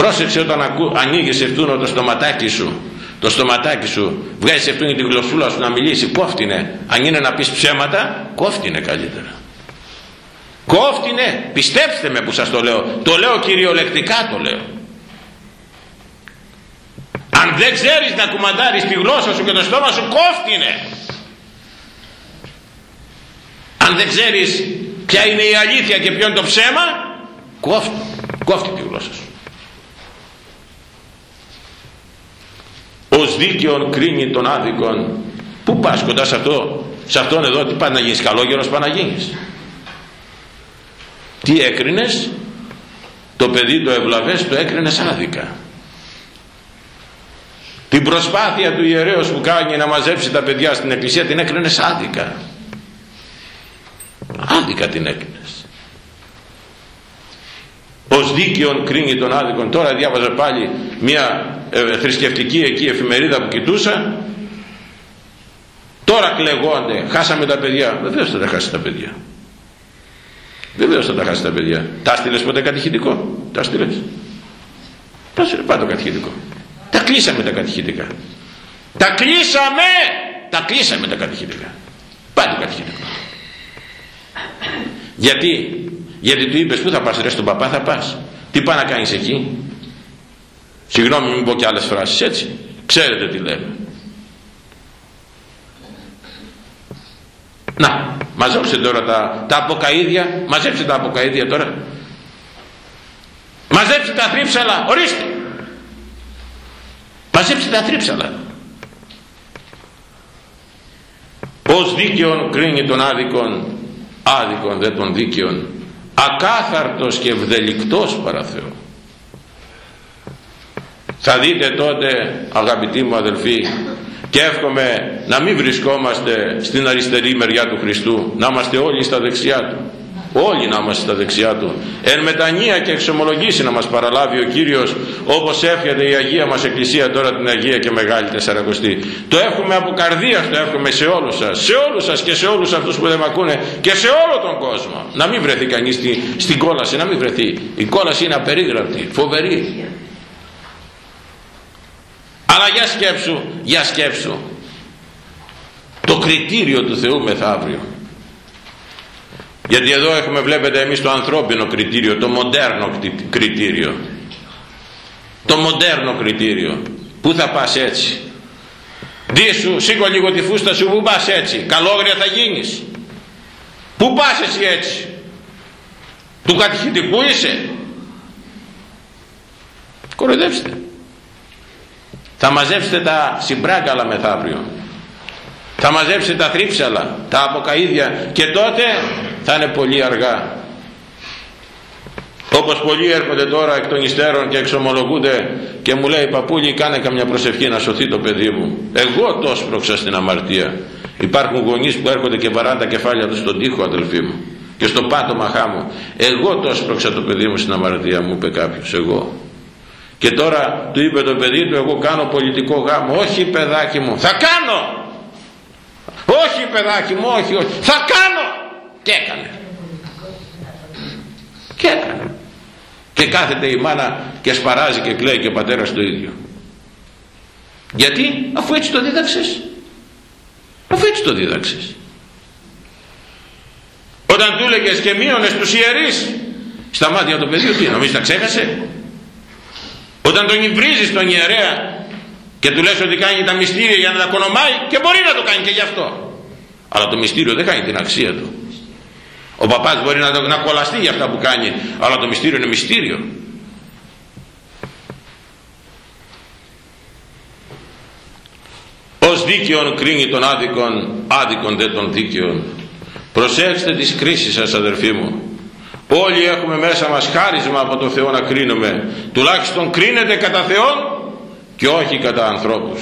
πρόσεξε όταν ανοίγεις ευτούνο το στοματάκι σου. Το στοματάκι σου. Βγάζεις αυτήν την γλωσσούλα σου να μιλήσει. Κόφτινε. Αν είναι να πεις ψέματα κόφτινε καλύτερα. Κόφτινε. Πιστέψτε με που σας το λέω. Το λέω κυριολεκτικά το λέω. Αν δεν ξέρεις να κουμαντάρεις τη γλώσσα σου και το στόμα σου κόφτινε. Αν δεν ξέρεις ποια είναι η αλήθεια και ποιο είναι το ψέμα κόφτει, κόφτει τη γλώσσα σου ως δίκαιον κρίνει τον άδικον. Πού πας κοντά σε αυτό σε αυτόν εδώ τι πας να γίνεις καλόγερος πας να γίνεις τι έκρινες το παιδί το ευλαβές το έκρινες άδικα. Την προσπάθεια του ιερέως που κάνει να μαζέψει τα παιδιά στην εκκλησία την έκρινες άδικα. Άδικα την έκρινες ως δίκαιον κρίνει τον άδικον. Τώρα διάβαζα πάλι μια ε, θρησκευτική εκεί εφημερίδα που κοιτούσα. Τώρα κλεγόνται χάσαμε τα παιδιά. Βεβαίως θα τα χάσει τα παιδιά. Βεβαίως θα τα χάσει τα παιδιά. Τα στείλες ποτέ κατηχητικό; Τα στείλες. Τα στείλες πάντα κατηχητικό. Τα κλείσαμε τα κατηχητικά. Τα κλείσαμε! Τα κλείσαμε τα κατηχητικά. Πάντα κατηχητικό. Γιατί; Γιατί του είπες πού θα πας ρε στον παπά θα πας. Τι πάει να κάνεις εκεί; Συγγνώμη μην πω και άλλες φράσεις έτσι. Ξέρετε τι λέμε. Να μαζέψτε τώρα τα, τα αποκαίδια μαζέψτε τα αποκαίδια τώρα. Μαζέψτε τα θρύψαλα ορίστε. Μαζέψτε τα θρύψαλα. Ως δίκαιον κρίνει τον άδικον άδικον δε τον δίκαιον ακάθαρτος και ευδελικτός παρά Θεό. Θα δείτε τότε αγαπητοί μου αδελφοί και εύχομαι να μην βρισκόμαστε στην αριστερή μεριά του Χριστού να είμαστε όλοι στα δεξιά του όλοι να είμαστε στα δεξιά του. Εν μετανία και εξομολογήσει να μας παραλάβει ο Κύριος όπως έφτιατε η Αγία μας Εκκλησία τώρα την Αγία και Μεγάλη Τεσσαρακοστή. Το έχουμε από καρδίας το έχουμε σε όλους σας σε όλους σας και σε όλους αυτούς που δεν με ακούνε και σε όλο τον κόσμο. Να μην βρεθεί κανείς στη, στην κόλαση να μην βρεθεί. Η κόλαση είναι απερίγραπτη φοβερή. Αλλά για σκέψου για σκέψου. Το κριτήριο του Θεού μεθαύριο γιατί εδώ έχουμε βλέπετε εμείς το ανθρώπινο κριτήριο το μοντέρνο κριτήριο το μοντέρνο κριτήριο πού θα πας έτσι; Δίσου, σήκω λίγο τη φούστα σου, πού πας έτσι, καλόγρια θα γίνεις. Πού πας εσύ έτσι, του κατηχητικού είσαι; Κοροϊδεύστε. Θα μαζέψετε τα συμπράγκαλα μεθαύριο θα μαζέψει τα θρύψαλα τα αποκαίδια και τότε θα είναι πολύ αργά. Όπως πολλοί έρχονται τώρα εκ των υστέρων και εξομολογούνται και μου λέει παππούλη κάνε καμιά προσευχή να σωθεί το παιδί μου εγώ το σπρώξα στην αμαρτία. Υπάρχουν γονείς που έρχονται και βαράνε τα κεφάλια τους στον τοίχο αδελφοί μου και στο πάτωμα χάμου εγώ το σπρώξα το παιδί μου στην αμαρτία μου είπε κάποιος εγώ. Και τώρα του είπε το παιδί του εγώ κάνω πολιτικό γάμο όχι παιδάκι μου θα κάνω όχι παιδάκι μου όχι όχι. Θα κάνω! Και έκανε. Και έκανε. Και κάθεται η μάνα και σπαράζει και κλαίει και ο πατέρας το ίδιο. Γιατί; Αφού έτσι το δίδαξες. Αφού έτσι το δίδαξες. Όταν του έλεγες και μείωνες τους ιερείς στα μάτια του παιδιού τι νομίζεις τα ξέχασε; Όταν τον υβρίζεις τον ιερέα και του λες ότι κάνει τα μυστήρια για να τα κονομάει και μπορεί να το κάνει και γι' αυτό. Αλλά το μυστήριο δεν κάνει την αξία του. Ο παπάς μπορεί να, να κολλαστεί για αυτά που κάνει αλλά το μυστήριο είναι μυστήριο. Ως δίκαιον κρίνει τον άδικον άδικον δεν τον δίκαιον. Προσέξτε τις κρίσεις σας αδερφοί μου. Όλοι έχουμε μέσα μας χάρισμα από το Θεό να κρίνουμε. Τουλάχιστον κρίνεται κατά Θεόν και όχι κατά ανθρώπους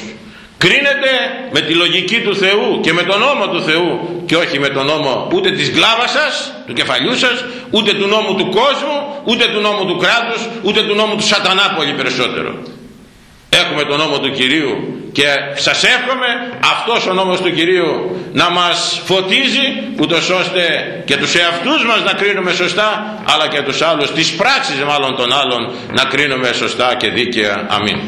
κρίνεται με τη λογική του Θεού και με τον νόμο του Θεού και όχι με τον νόμο ούτε της γλάβας σας, του κεφαλιού σας, ούτε του νόμου του κόσμου, ούτε του νόμου του κράτους, ούτε του νόμου του σατανά πολύ περισσότερο. Έχουμε τον νόμο του Κυρίου και σας εύχομαι αυτός ο νόμος του Κυρίου να μας φωτίζει ούτως ώστε και τους εαυτούς μας να κρίνουμε σωστά αλλά και τους άλλους, τις πράξεις μάλλον των άλλων να κρίνουμε σωστά και δίκαια. Αμήν.